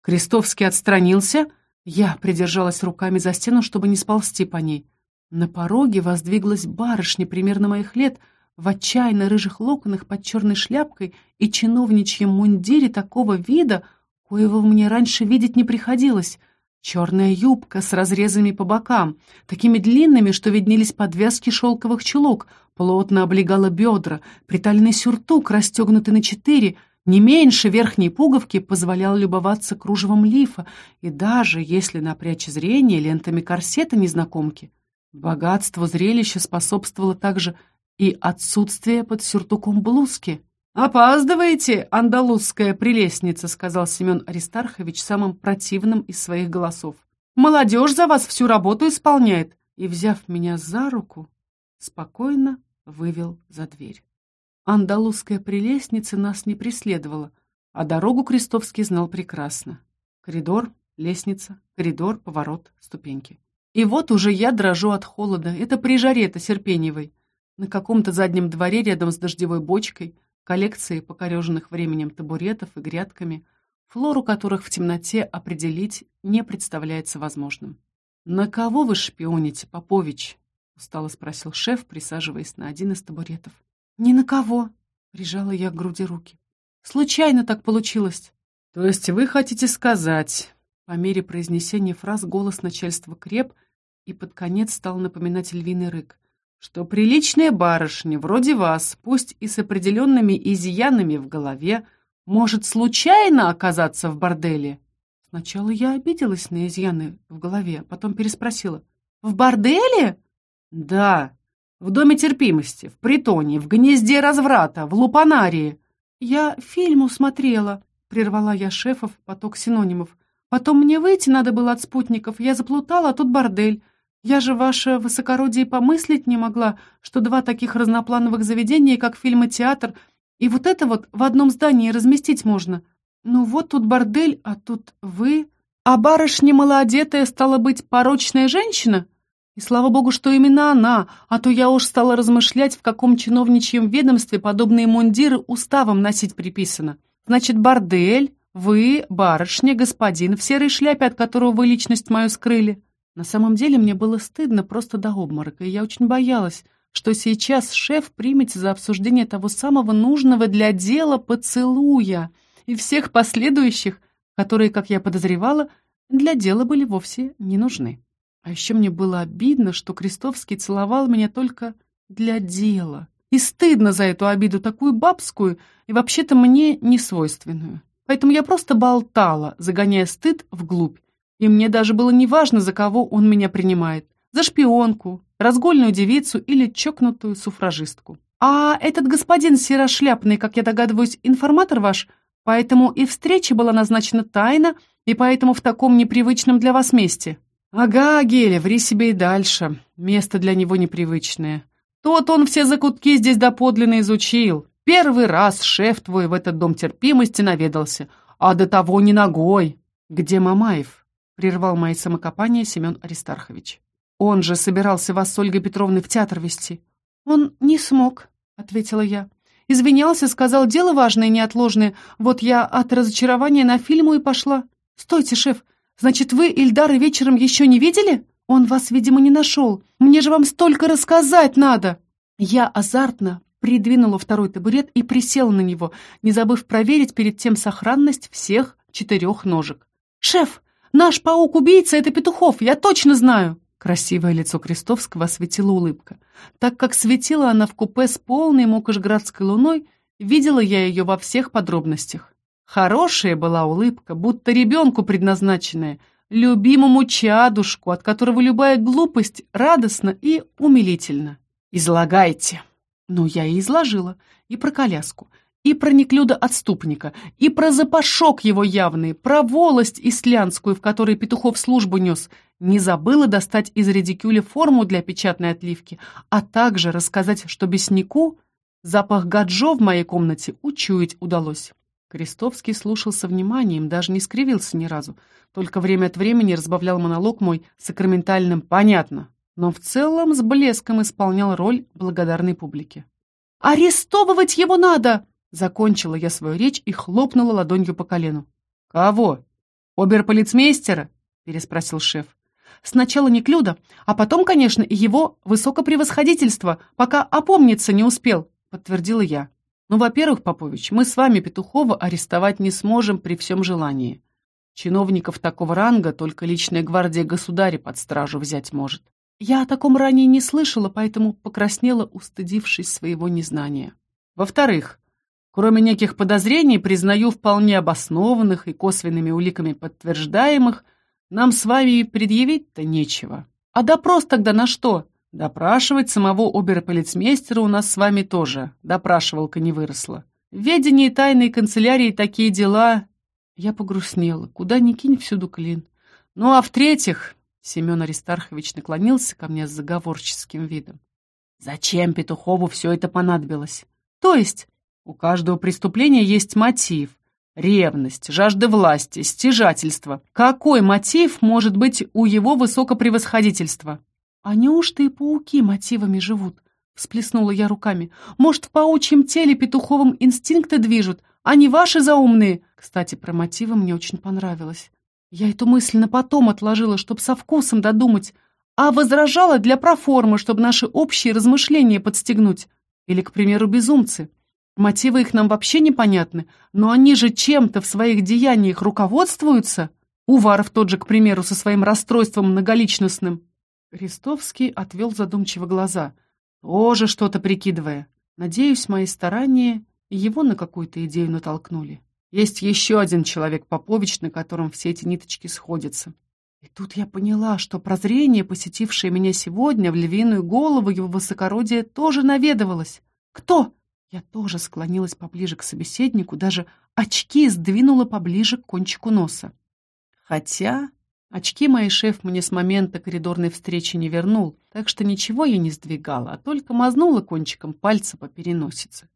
Крестовский отстранился. Я придержалась руками за стену, чтобы не сползти по ней. На пороге воздвиглась барышня примерно моих лет — в отчаянно рыжих локонах под черной шляпкой и чиновничьем мундире такого вида, коего мне раньше видеть не приходилось. Черная юбка с разрезами по бокам, такими длинными, что виднелись подвязки шелковых чулок, плотно облегала бедра, притальный сюртук, расстегнутый на четыре, не меньше верхней пуговки позволял любоваться кружевом лифа и даже, если напрячь зрение, лентами корсета незнакомки. Богатство зрелища способствовало также и отсутствие под сюртуком блузки. «Опаздываете, андалузская прелестница», — сказал Семен Аристархович самым противным из своих голосов. «Молодежь за вас всю работу исполняет». И, взяв меня за руку, спокойно вывел за дверь. Андалузская прелестница нас не преследовала, а дорогу Крестовский знал прекрасно. Коридор, лестница, коридор, поворот, ступеньки. И вот уже я дрожу от холода. Это при жаре-то Серпеневой. На каком-то заднем дворе рядом с дождевой бочкой, коллекции покореженных временем табуретов и грядками, флору которых в темноте определить не представляется возможным. «На кого вы шпионите, Попович?» — устало спросил шеф, присаживаясь на один из табуретов. «Ни на кого!» — прижала я к груди руки. «Случайно так получилось!» «То есть вы хотите сказать...» По мере произнесения фраз голос начальства креп и под конец стал напоминать львиный рык что приличная барышня, вроде вас, пусть и с определенными изъянами в голове, может случайно оказаться в борделе? Сначала я обиделась на изъяны в голове, потом переспросила. «В борделе?» «Да, в доме терпимости, в притоне, в гнезде разврата, в лупанарии». «Я фильм усмотрела», — прервала я шефов поток синонимов. «Потом мне выйти надо было от спутников, я заплутала, а тут бордель. Я же, ваше высокородие, помыслить не могла, что два таких разноплановых заведения, как фильм и театр, и вот это вот в одном здании разместить можно. Ну вот тут бордель, а тут вы. А барышня малоодетая стала быть порочная женщина? И слава богу, что именно она, а то я уж стала размышлять, в каком чиновничьем ведомстве подобные мундиры уставом носить приписано. Значит, бордель, вы, барышня, господин в серой шляпе, от которого вы личность мою скрыли. На самом деле мне было стыдно просто до обморока, и я очень боялась, что сейчас шеф примется за обсуждение того самого нужного для дела поцелуя и всех последующих, которые, как я подозревала, для дела были вовсе не нужны. А еще мне было обидно, что Крестовский целовал меня только для дела. И стыдно за эту обиду, такую бабскую и вообще-то мне не свойственную. Поэтому я просто болтала, загоняя стыд вглубь. И мне даже было неважно, за кого он меня принимает. За шпионку, разгольную девицу или чокнутую суфражистку. А этот господин серошляпный, как я догадываюсь, информатор ваш, поэтому и встреча была назначена тайно, и поэтому в таком непривычном для вас месте. Ага, Геля, ври себе и дальше. Место для него непривычное. Тот он все закутки здесь доподлинно изучил. Первый раз шеф твой в этот дом терпимости наведался, а до того не ногой. Где Мамаев? Прервал мои самокопания Семен Аристархович. Он же собирался вас с Ольгой Петровной в театр вести. Он не смог, ответила я. Извинялся, сказал, дело важное, неотложное. Вот я от разочарования на фильму и пошла. Стойте, шеф, значит, вы Ильдара вечером еще не видели? Он вас, видимо, не нашел. Мне же вам столько рассказать надо. Я азартно придвинула второй табурет и присела на него, не забыв проверить перед тем сохранность всех четырех ножек. «Шеф, наш паук-убийца — это Петухов, я точно знаю!» Красивое лицо Крестовского осветила улыбка. Так как светила она в купе с полной мукошградской луной, видела я ее во всех подробностях. Хорошая была улыбка, будто ребенку предназначенная, любимому чадушку, от которого любая глупость радостна и умилительна. «Излагайте!» Ну, я и изложила. И про коляску, и про Неклюда-отступника, и про запашок его явный, про волость ислянскую, в которой Петухов службу нес. Не забыла достать из редикюля форму для печатной отливки, а также рассказать, что беснику запах гаджо в моей комнате учуять удалось. Крестовский слушал со вниманием, даже не скривился ни разу, только время от времени разбавлял монолог мой сакраментальным «понятно», но в целом с блеском исполнял роль благодарной публики. «Арестовывать его надо!» Закончила я свою речь и хлопнула ладонью по колену. «Кого? Оберполицмейстера?» — переспросил шеф. «Сначала не Клюда, а потом, конечно, и его высокопревосходительство, пока опомниться не успел», — подтвердила я. «Ну, во-первых, Попович, мы с вами Петухова арестовать не сможем при всем желании. Чиновников такого ранга только личная гвардия государя под стражу взять может. Я о таком ранее не слышала, поэтому покраснела, устыдившись своего незнания. Во-вторых, Кроме неких подозрений, признаю вполне обоснованных и косвенными уликами подтверждаемых, нам с вами предъявить-то нечего. А допрос тогда на что? Допрашивать самого оберполицмейстера у нас с вами тоже. Допрашивалка не выросла. В ведении тайной канцелярии такие дела... Я погрустнела. Куда ни кинь, всюду клин. Ну а в-третьих, Семен Аристархович наклонился ко мне с заговорческим видом. Зачем Петухову все это понадобилось? То есть, у каждого преступления есть мотив. Ревность, жажда власти, стяжательство. Какой мотив может быть у его высокопревосходительства? А неужто и пауки мотивами живут? Всплеснула я руками. Может, в паучьем теле петуховым инстинкты движут, а не ваши заумные? Кстати, про мотивы мне очень понравилось. Я эту мысль на потом отложила, чтобы со вкусом додумать, а возражала для проформы, чтобы наши общие размышления подстегнуть. Или, к примеру, безумцы. Мотивы их нам вообще непонятны, но они же чем-то в своих деяниях руководствуются. Уваров тот же, к примеру, со своим расстройством многоличностным. Крестовский отвел задумчиво глаза, тоже что-то прикидывая. Надеюсь, мои старания его на какую-то идею натолкнули. Есть еще один человек, Попович, на котором все эти ниточки сходятся. И тут я поняла, что прозрение, посетившее меня сегодня, в львиную голову его высокородие тоже наведывалось. Кто? Я тоже склонилась поближе к собеседнику, даже очки сдвинула поближе к кончику носа. Хотя очки мои шеф мне с момента коридорной встречи не вернул, так что ничего я не сдвигала, а только мазнула кончиком пальца по переносице.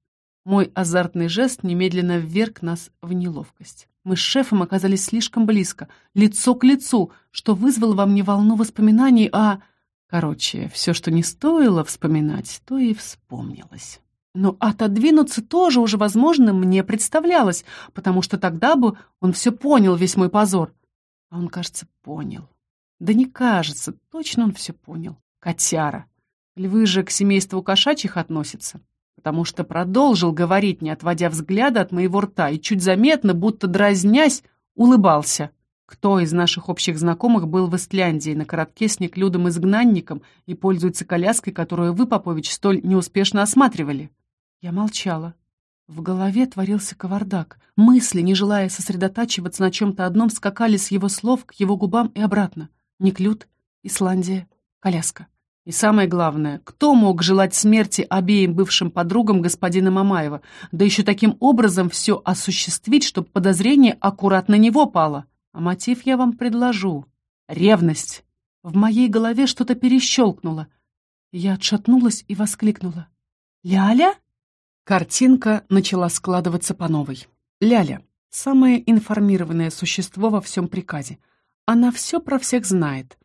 Мой азартный жест немедленно вверг нас в неловкость. Мы с шефом оказались слишком близко, лицо к лицу, что вызвало во мне волну воспоминаний о... Короче, все, что не стоило вспоминать, то и вспомнилось. Но отодвинуться тоже уже возможно мне представлялось, потому что тогда бы он все понял, весь мой позор. А он, кажется, понял. Да не кажется, точно он все понял. Котяра. Львы же к семейству кошачьих относятся потому что продолжил говорить, не отводя взгляда от моего рта, и чуть заметно, будто дразнясь, улыбался. Кто из наших общих знакомых был в Истляндии на коротке с неклюдом-изгнанником и пользуется коляской, которую вы, Попович, столь неуспешно осматривали? Я молчала. В голове творился кавардак. Мысли, не желая сосредотачиваться на чем-то одном, скакали с его слов к его губам и обратно. Неклюд, Исландия, коляска. И самое главное, кто мог желать смерти обеим бывшим подругам господина Мамаева, да еще таким образом все осуществить, чтобы подозрение аккуратно него пало? А мотив я вам предложу. Ревность. В моей голове что-то перещелкнуло. Я отшатнулась и воскликнула. «Ляля?» Картинка начала складываться по новой. Ляля — самое информированное существо во всем приказе. Она все про всех знает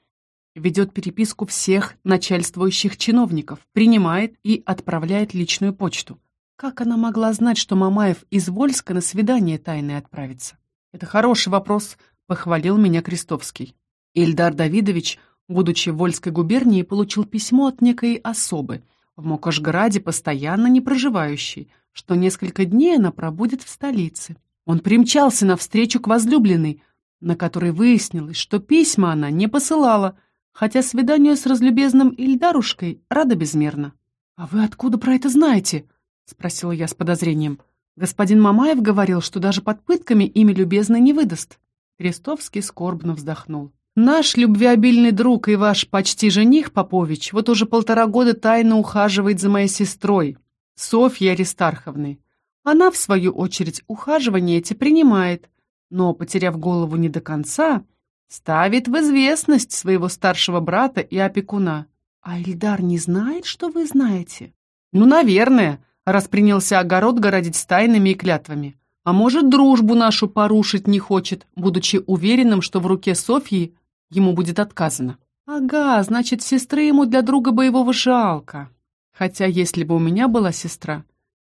ведет переписку всех начальствующих чиновников, принимает и отправляет личную почту. Как она могла знать, что Мамаев из Вольска на свидание тайное отправится? Это хороший вопрос, похвалил меня Крестовский. Ильдар Давидович, будучи в Вольской губернии, получил письмо от некой особы, в Мокошграде постоянно не проживающей, что несколько дней она пробудет в столице. Он примчался навстречу к возлюбленной, на которой выяснилось, что письма она не посылала, хотя свиданию с разлюбезным Ильдарушкой рада безмерно. «А вы откуда про это знаете?» — спросила я с подозрением. «Господин Мамаев говорил, что даже под пытками имя любезной не выдаст». Крестовский скорбно вздохнул. «Наш любвеобильный друг и ваш почти жених, Попович, вот уже полтора года тайно ухаживает за моей сестрой, Софьей Аристарховной. Она, в свою очередь, ухаживания эти принимает, но, потеряв голову не до конца, Ставит в известность своего старшего брата и опекуна. А Ильдар не знает, что вы знаете? Ну, наверное, раз принялся огород городить с тайнами и клятвами. А может, дружбу нашу порушить не хочет, будучи уверенным, что в руке Софьи ему будет отказано. Ага, значит, сестры ему для друга боевого жалко. Хотя, если бы у меня была сестра,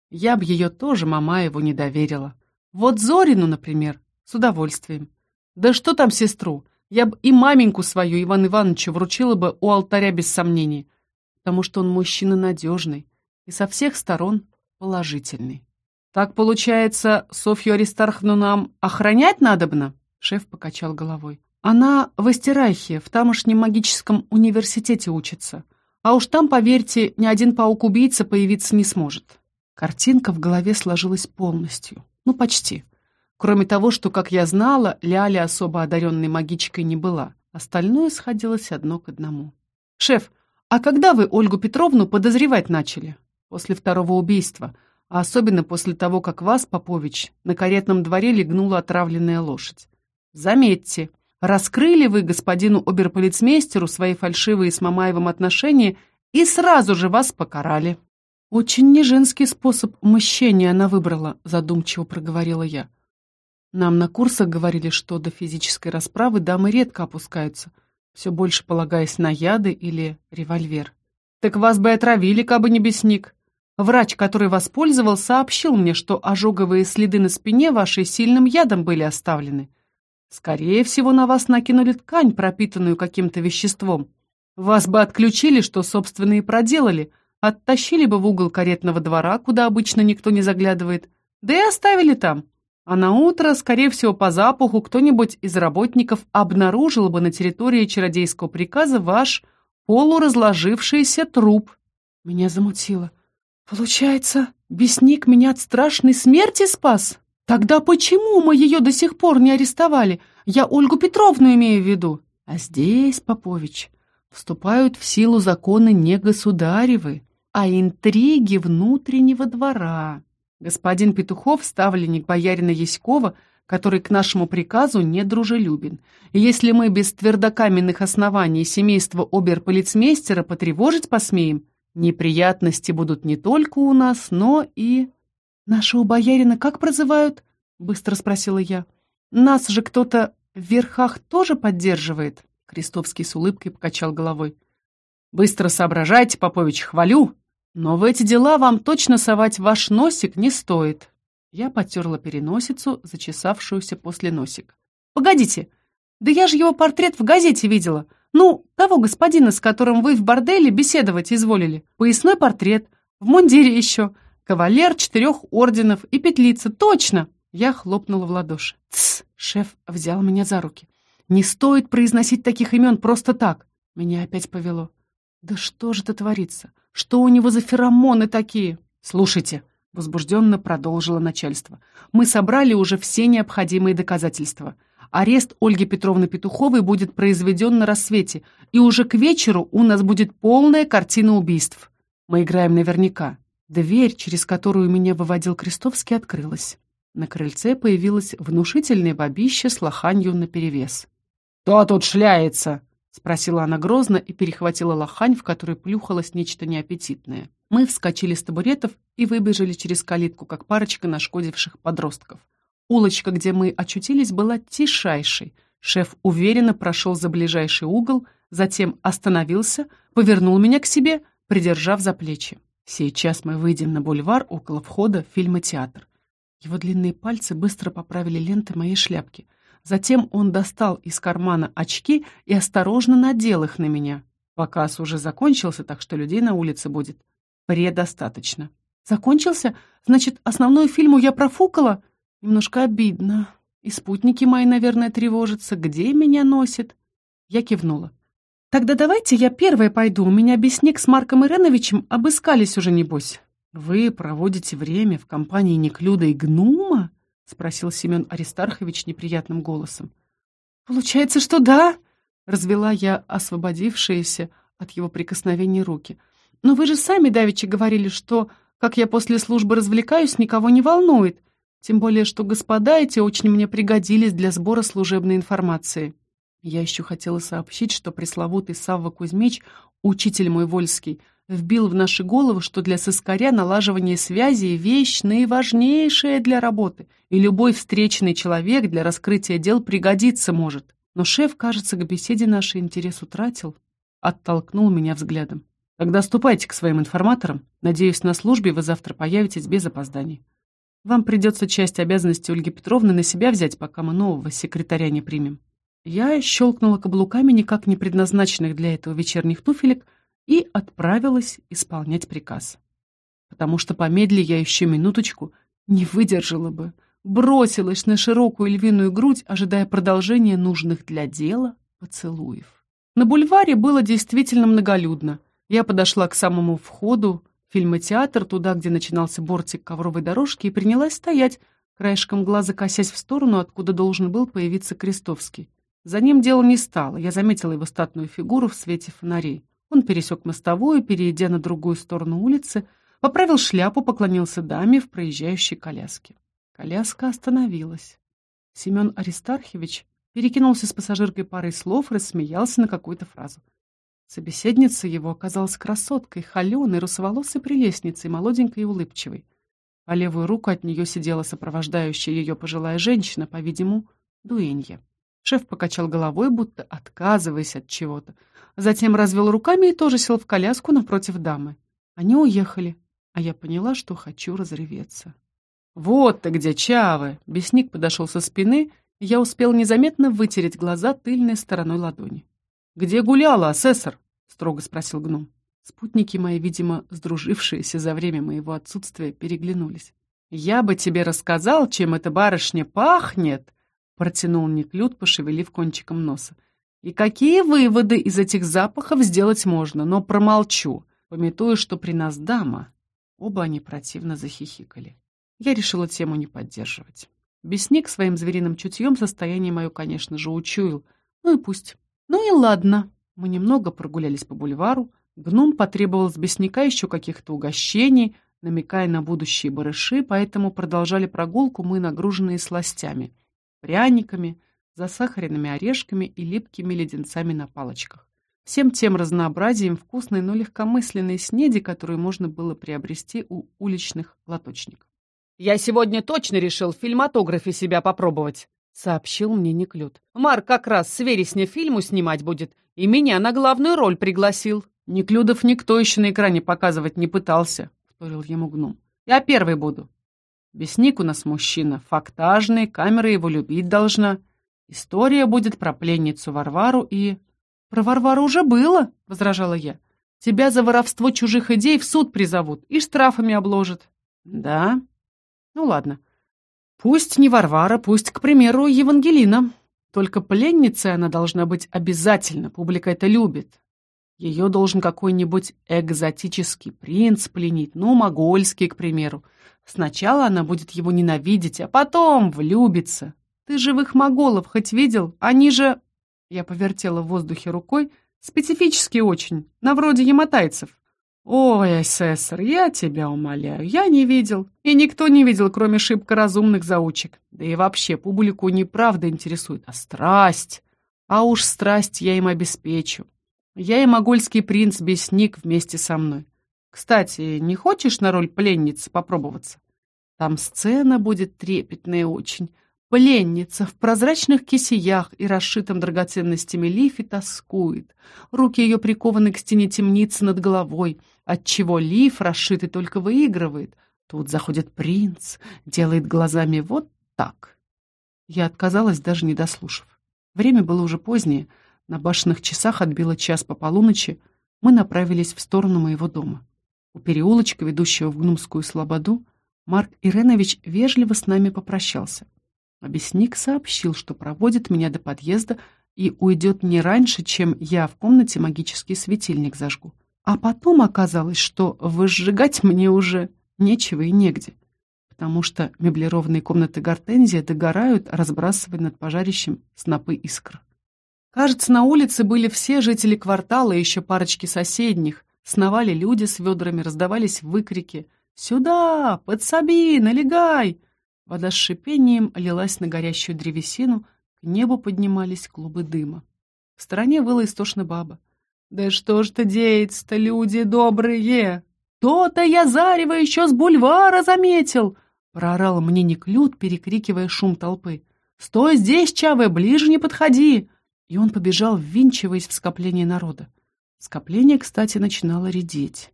я бы ее тоже Мамаеву не доверила. Вот Зорину, например, с удовольствием. Да что там сестру? Я бы и маменьку свою Иван Ивановичу вручила бы у алтаря без сомнений, потому что он мужчина надежный и со всех сторон положительный. Так, получается, Софью Аристарховну нам охранять надобно? Шеф покачал головой. Она в Астерайхе, в тамошнем магическом университете учится. А уж там, поверьте, ни один паук-убийца появиться не сможет. Картинка в голове сложилась полностью. Ну, почти. Кроме того, что, как я знала, Ляля особо одаренной магичкой не была. Остальное сходилось одно к одному. «Шеф, а когда вы Ольгу Петровну подозревать начали?» «После второго убийства, а особенно после того, как вас, Попович, на каретном дворе легнула отравленная лошадь. Заметьте, раскрыли вы господину оберполицмейстеру свои фальшивые с Мамаевым отношения и сразу же вас покарали». «Очень неженский способ мщения она выбрала», задумчиво проговорила я. Нам на курсах говорили, что до физической расправы дамы редко опускаются, все больше полагаясь на яды или револьвер. Так вас бы отравили, кабы не бесник. Врач, который воспользовал, сообщил мне, что ожоговые следы на спине вашей сильным ядом были оставлены. Скорее всего, на вас накинули ткань, пропитанную каким-то веществом. Вас бы отключили, что, собственно, и проделали, оттащили бы в угол каретного двора, куда обычно никто не заглядывает, да и оставили там. А на утро, скорее всего, по запаху кто-нибудь из работников обнаружил бы на территории чародейского приказа ваш полуразложившийся труп. Меня замутило. Получается, бесник меня от страшной смерти спас? Тогда почему мы ее до сих пор не арестовали? Я Ольгу Петровну имею в виду. А здесь, Попович, вступают в силу законы не государевы, а интриги внутреннего двора. Господин Петухов, ставленник боярина Яськова, который к нашему приказу недружелюбен. И если мы без твердокаменных оснований семейство оберполицмейстера потревожить посмеем, неприятности будут не только у нас, но и... «Нашего боярина как прозывают?» — быстро спросила я. «Нас же кто-то в верхах тоже поддерживает?» Крестовский с улыбкой покачал головой. «Быстро соображайте, Попович, хвалю, но в эти дела вам точно совать ваш носик не стоит». Я потерла переносицу, зачесавшуюся после носик. «Погодите, да я же его портрет в газете видела. Ну, того господина, с которым вы в борделе беседовать изволили. Поясной портрет, в мундире еще, кавалер четырех орденов и петлица, точно!» Я хлопнула в ладоши. «Тсс!» — шеф взял меня за руки. «Не стоит произносить таких имен просто так!» Меня опять повело. «Да что же это творится? Что у него за феромоны такие?» «Слушайте!» — возбужденно продолжило начальство. «Мы собрали уже все необходимые доказательства. Арест Ольги Петровны Петуховой будет произведен на рассвете, и уже к вечеру у нас будет полная картина убийств. Мы играем наверняка». Дверь, через которую меня выводил Крестовский, открылась. На крыльце появилась внушительная бабища с лоханью наперевес. «Кто тут шляется?» — спросила она грозно и перехватила лохань, в которой плюхалось нечто неаппетитное. Мы вскочили с табуретов и выбежали через калитку, как парочка нашкодивших подростков. Улочка, где мы очутились, была тишайшей. Шеф уверенно прошел за ближайший угол, затем остановился, повернул меня к себе, придержав за плечи. Сейчас мы выйдем на бульвар около входа в фильмотеатр. Его длинные пальцы быстро поправили ленты моей шляпки — Затем он достал из кармана очки и осторожно надел их на меня. Показ уже закончился, так что людей на улице будет предостаточно. Закончился? Значит, основную фильму я профукала? Немножко обидно. И спутники мои, наверное, тревожатся. Где меня носит? Я кивнула. Тогда давайте я первая пойду. У меня Бесник с Марком Иреновичем обыскались уже, небось. Вы проводите время в компании Неклюда и Гнума? — спросил Семен Аристархович неприятным голосом. «Получается, что да?» — развела я освободившиеся от его прикосновений руки. «Но вы же сами давеча говорили, что, как я после службы развлекаюсь, никого не волнует. Тем более, что господа эти очень мне пригодились для сбора служебной информации». Я еще хотела сообщить, что пресловутый Савва Кузьмич, учитель мой вольский, вбил в наши головы, что для соскаря налаживание связи — вещь наиважнейшая для работы, и любой встречный человек для раскрытия дел пригодиться может. Но шеф, кажется, к беседе нашей интерес утратил, оттолкнул меня взглядом. Тогда ступайте к своим информаторам. Надеюсь, на службе вы завтра появитесь без опозданий. Вам придется часть обязанностей Ольги Петровны на себя взять, пока мы нового секретаря не примем. Я щелкнула каблуками никак не предназначенных для этого вечерних туфелек, и отправилась исполнять приказ. Потому что помедли я еще минуточку, не выдержала бы, бросилась на широкую львиную грудь, ожидая продолжения нужных для дела поцелуев. На бульваре было действительно многолюдно. Я подошла к самому входу в фильмотеатр, туда, где начинался бортик ковровой дорожки, и принялась стоять, краешком глаза косясь в сторону, откуда должен был появиться Крестовский. За ним дело не стало, я заметила его статную фигуру в свете фонарей. Он пересек мостовую, перейдя на другую сторону улицы, поправил шляпу, поклонился даме в проезжающей коляске. Коляска остановилась. Семен Аристархевич перекинулся с пассажиркой парой слов, рассмеялся на какую-то фразу. Собеседница его оказалась красоткой, холеной, русоволосой прелестницей, молоденькой и улыбчивой. По левую руку от нее сидела сопровождающая ее пожилая женщина, по-видимому, дуэнья. Шеф покачал головой, будто отказываясь от чего-то. Затем развел руками и тоже сел в коляску напротив дамы. Они уехали, а я поняла, что хочу разреветься. «Вот ты где, Чавы!» Бесник подошел со спины, и я успел незаметно вытереть глаза тыльной стороной ладони. «Где гуляла, асессор?» — строго спросил гном. Спутники мои, видимо, сдружившиеся за время моего отсутствия, переглянулись. «Я бы тебе рассказал, чем эта барышня пахнет!» Протянул Неклюд, пошевелив кончиком носа. И какие выводы из этих запахов сделать можно, но промолчу, пометуя, что при нас дама. Оба они противно захихикали. Я решила тему не поддерживать. Бесник своим звериным чутьем состояние мое, конечно же, учуял. Ну и пусть. Ну и ладно. Мы немного прогулялись по бульвару. Гном потребовал с бесника еще каких-то угощений, намекая на будущие барыши, поэтому продолжали прогулку мы, нагруженные сластями, пряниками, засахаренными орешками и липкими леденцами на палочках. Всем тем разнообразием вкусной, но легкомысленной снеди, которую можно было приобрести у уличных лоточников. «Я сегодня точно решил в фильматографе себя попробовать», — сообщил мне Неклюд. «Марк как раз с Вересня фильму снимать будет, и меня на главную роль пригласил». «Неклюдов никто еще на экране показывать не пытался», — вторил ему гном. «Я первый буду. Бесник у нас мужчина, фактажный, камера его любить должна. История будет про пленницу Варвару и...» «Про Варвару уже было», — возражала я. «Тебя за воровство чужих идей в суд призовут и штрафами обложат». «Да? Ну ладно. Пусть не Варвара, пусть, к примеру, Евангелина. Только пленницей она должна быть обязательно, публика это любит. Ее должен какой-нибудь экзотический принц пленить, ну, могольский, к примеру. Сначала она будет его ненавидеть, а потом влюбится. Ты живых моголов хоть видел? Они же... Я повертела в воздухе рукой. Специфически очень, на вроде ямотайцев. Ой, асессор, я тебя умоляю, я не видел. И никто не видел, кроме шибко разумных заучек. Да и вообще, публику не правда интересует, а страсть. А уж страсть я им обеспечу. Я и могольский принц-бесник вместе со мной. Кстати, не хочешь на роль пленницы попробоваться? Там сцена будет трепетная очень. Пленница в прозрачных кисеях и расшитом драгоценностями лифе тоскует. Руки ее прикованы к стене темницы над головой, отчего лиф, расшитый, только выигрывает. Тут заходит принц, делает глазами вот так. Я отказалась, даже не дослушав. Время было уже позднее. На башенных часах отбило час по полуночи. Мы направились в сторону моего дома. У переулочка, ведущего в Гнумскую слободу, Марк Иренович вежливо с нами попрощался. Объясник сообщил, что проводит меня до подъезда и уйдет не раньше, чем я в комнате магический светильник зажгу. А потом оказалось, что выжигать мне уже нечего и негде, потому что меблированные комнаты гортензия догорают, разбрасывая над пожарищем снопы искр. Кажется, на улице были все жители квартала и еще парочки соседних. Сновали люди с ведрами, раздавались выкрики «Сюда! Подсоби! Налегай!» Вода с шипением лилась на горящую древесину, к небу поднимались клубы дыма. В стороне выла истошно баба. «Да что ж-то деется-то, люди добрые! То-то я зарево еще с бульвара заметил!» Проорал мне Неклюд, перекрикивая шум толпы. «Стой здесь, Чаве, ближе не подходи!» И он побежал, ввинчиваясь в скопление народа. Скопление, кстати, начинало редеть.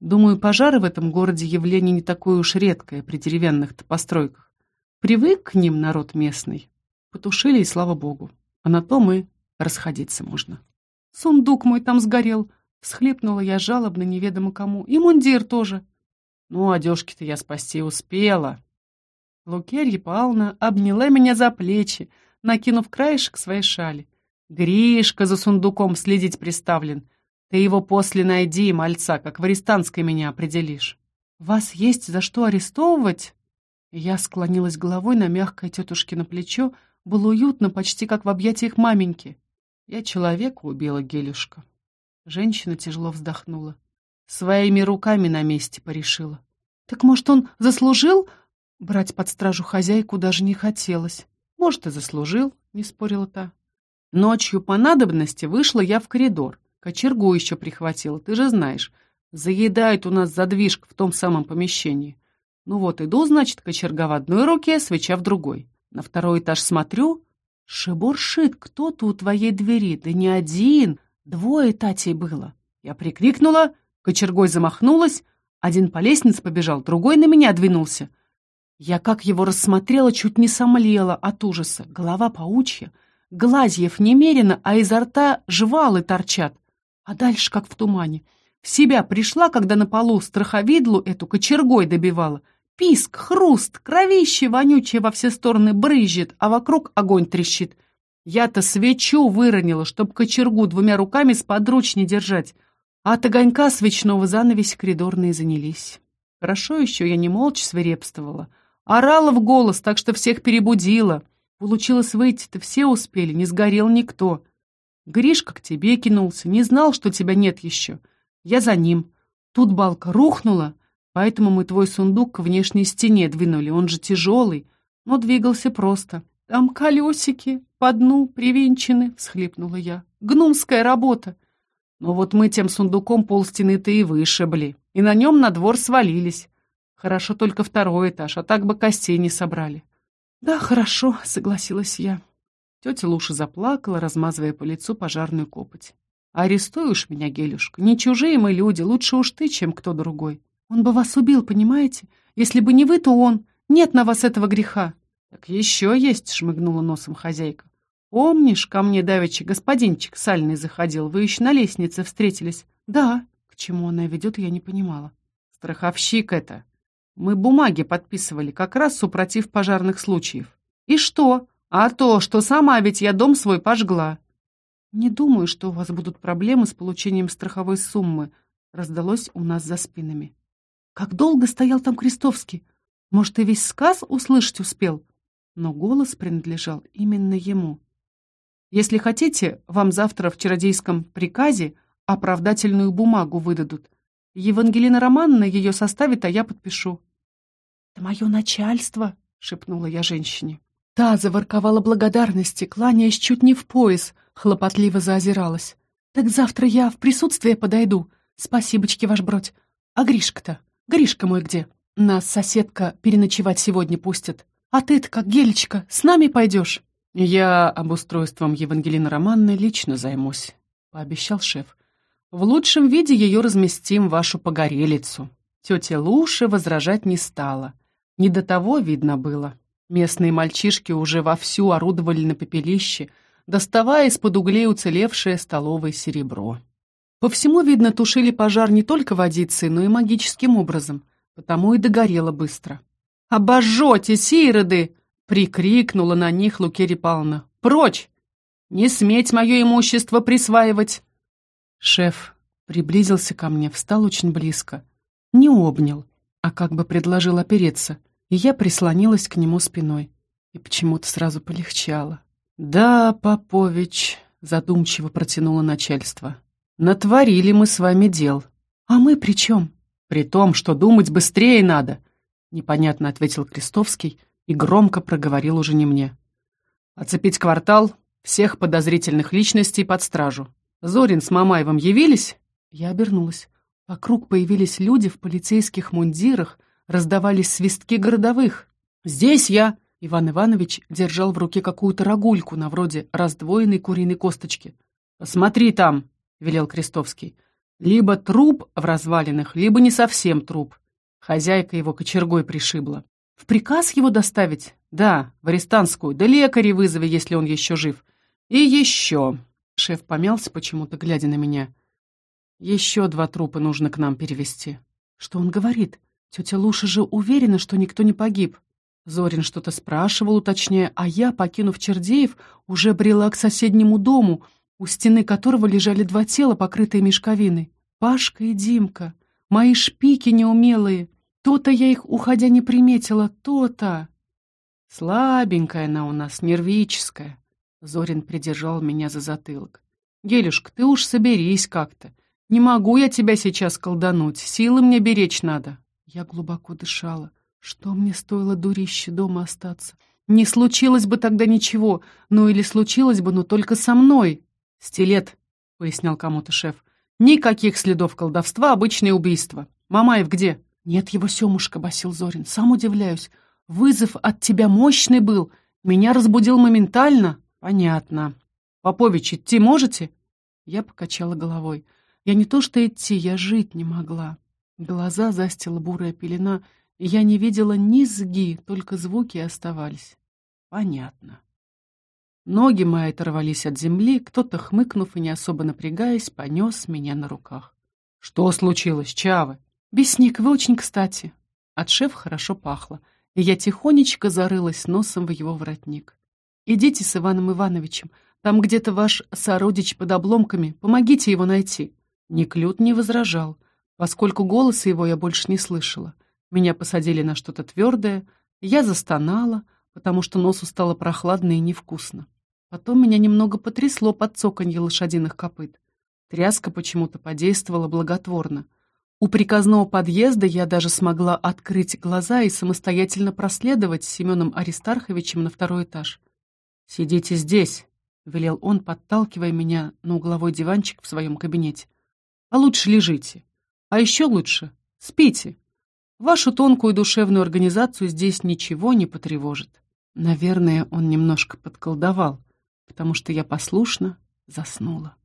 Думаю, пожары в этом городе явление не такое уж редкое при деревянных-то постройках. Привык к ним народ местный. Потушили, и слава богу. А на то мы расходиться можно. Сундук мой там сгорел. Всхлипнула я жалобно неведомо кому. И мундир тоже. Ну, одежки-то я спасти успела. Лукерья Павловна обняла меня за плечи, накинув краешек своей шали. Гришка за сундуком следить приставлен. Ты его после найди, мальца, как в арестантской меня определишь. Вас есть за что арестовывать? Я склонилась головой на мягкое тетушкино плечо. Было уютно, почти как в объятиях маменьки. Я человека убила, Гелюшка. Женщина тяжело вздохнула. Своими руками на месте порешила. Так, может, он заслужил? Брать под стражу хозяйку даже не хотелось. Может, и заслужил, не спорила та. Ночью по надобности вышла я в коридор. Кочергу еще прихватила, ты же знаешь. Заедает у нас задвижка в том самом помещении. Ну вот, иду, значит, кочерга в одной руке, свеча в другой. На второй этаж смотрю, шебуршит кто-то у твоей двери, да не один, двое татей было. Я прикрикнула, кочергой замахнулась, один по лестнице побежал, другой на меня двинулся. Я как его рассмотрела, чуть не сомлела от ужаса. Голова паучья, глазьев немерено, а изо рта жвалы торчат. А дальше как в тумане. В себя пришла, когда на полу страховидлу эту кочергой добивала — Писк, хруст, кровище вонючее во все стороны брызжет, а вокруг огонь трещит. Я-то свечу выронила, чтоб кочергу двумя руками сподручней держать. А от огонька свечного занавесь коридорные занялись. Хорошо еще я не молча свирепствовала, Орала в голос, так что всех перебудила. Получилось выйти-то все успели, не сгорел никто. Гришка к тебе кинулся, не знал, что тебя нет еще. Я за ним. Тут балка рухнула, поэтому мы твой сундук к внешней стене двинули. Он же тяжелый, но двигался просто. Там колесики по дну привинчены, всхлипнула я. Гнумская работа. Но вот мы тем сундуком полстены-то и вышибли, и на нем на двор свалились. Хорошо только второй этаж, а так бы костей не собрали. Да, хорошо, согласилась я. Тетя Луша заплакала, размазывая по лицу пожарную копоть. «Арестуешь меня, Гелюшка? Не чужие мы люди, лучше уж ты, чем кто другой. Он бы вас убил, понимаете? Если бы не вы, то он. Нет на вас этого греха». «Так еще есть», — шмыгнула носом хозяйка. «Помнишь, ко мне давеча господинчик сальный заходил? Вы еще на лестнице встретились?» «Да». К чему она ведет, я не понимала. «Страховщик это. Мы бумаги подписывали, как раз супротив пожарных случаев». «И что? А то, что сама ведь я дом свой пожгла». «Не думаю, что у вас будут проблемы с получением страховой суммы», раздалось у нас за спинами. «Как долго стоял там Крестовский? Может, и весь сказ услышать успел?» Но голос принадлежал именно ему. Если хотите, вам завтра в чародейском приказе оправдательную бумагу выдадут. Евангелина Романовна ее составит, а я подпишу». «Это мое начальство», — шепнула я женщине. Та заворковала благодарности, кланяясь чуть не в пояс, хлопотливо заозиралась. «Так завтра я в присутствие подойду. Спасибочки, ваш бродь. А Гришка-то? Гришка мой где? Нас соседка переночевать сегодня пустит. А ты-то как, Гелечка, с нами пойдешь?» «Я обустройством Евангелины Романны лично займусь», — пообещал шеф. «В лучшем виде ее разместим, вашу погорелицу». Тетя Луша возражать не стала. Не до того видно было. Местные мальчишки уже вовсю орудовали на пепелище, доставая из-под углей уцелевшее столовое серебро. По всему, видно, тушили пожар не только водицей, но и магическим образом, потому и догорело быстро. «Обожжете, сироды!» Прикрикнула на них Лукерья Павловна. «Прочь! Не сметь мое имущество присваивать!» Шеф приблизился ко мне, встал очень близко. Не обнял, а как бы предложил опереться, и я прислонилась к нему спиной. И почему-то сразу полегчало. «Да, Попович», — задумчиво протянуло начальство, — «натворили мы с вами дел». «А мы при чем?» «При том, что думать быстрее надо», — непонятно ответил Крестовский, — и громко проговорил уже не мне. «Оцепить квартал, всех подозрительных личностей под стражу. Зорин с Мамаевым явились?» Я обернулась. Вокруг появились люди в полицейских мундирах, раздавались свистки городовых. «Здесь я!» Иван Иванович держал в руке какую-то рогульку на вроде раздвоенной куриной косточки. «Посмотри там!» — велел Крестовский. «Либо труп в развалинах, либо не совсем труп». Хозяйка его кочергой пришибла. В приказ его доставить? Да, в арестантскую. Да лекаря вызови, если он еще жив. И еще. Шеф помялся почему-то, глядя на меня. Еще два трупа нужно к нам перевести. Что он говорит? Тетя Луша же уверена, что никто не погиб. Зорин что-то спрашивал, уточняя, а я, покинув Чердеев, уже брела к соседнему дому, у стены которого лежали два тела, покрытые мешковиной. Пашка и Димка, мои шпики неумелые. То-то я их, уходя, не приметила, то-то. Слабенькая она у нас, нервическая. Зорин придержал меня за затылок. Гелюшка, ты уж соберись как-то. Не могу я тебя сейчас колдануть, силы мне беречь надо. Я глубоко дышала. Что мне стоило дурище дома остаться? Не случилось бы тогда ничего, ну или случилось бы, но только со мной. Стилет, — пояснял кому-то шеф. Никаких следов колдовства, обычное убийство. Мамаев где? «Нет его, Семушка», — басил Зорин, — «сам удивляюсь. Вызов от тебя мощный был. Меня разбудил моментально». «Понятно. Попович, идти можете?» Я покачала головой. Я не то что идти, я жить не могла. Глаза застила бурая пелена, и я не видела ни сги, только звуки оставались. Понятно. Ноги мои оторвались от земли, кто-то, хмыкнув и не особо напрягаясь, понес меня на руках. «Что случилось, Чавы?» «Бесник, вы очень кстати». От шефа хорошо пахло, и я тихонечко зарылась носом в его воротник. «Идите с Иваном Ивановичем. Там где-то ваш сородич под обломками. Помогите его найти». Неклюд не возражал, поскольку голоса его я больше не слышала. Меня посадили на что-то твердое, Я застонала, потому что носу стало прохладно и невкусно. Потом меня немного потрясло под цоканье лошадиных копыт. Тряска почему-то подействовала благотворно. У приказного подъезда я даже смогла открыть глаза и самостоятельно проследовать с Семеном Аристарховичем на второй этаж. «Сидите здесь», — велел он, подталкивая меня на угловой диванчик в своем кабинете. «А лучше лежите. А еще лучше спите. Вашу тонкую душевную организацию здесь ничего не потревожит». Наверное, он немножко подколдовал, потому что я послушно заснула.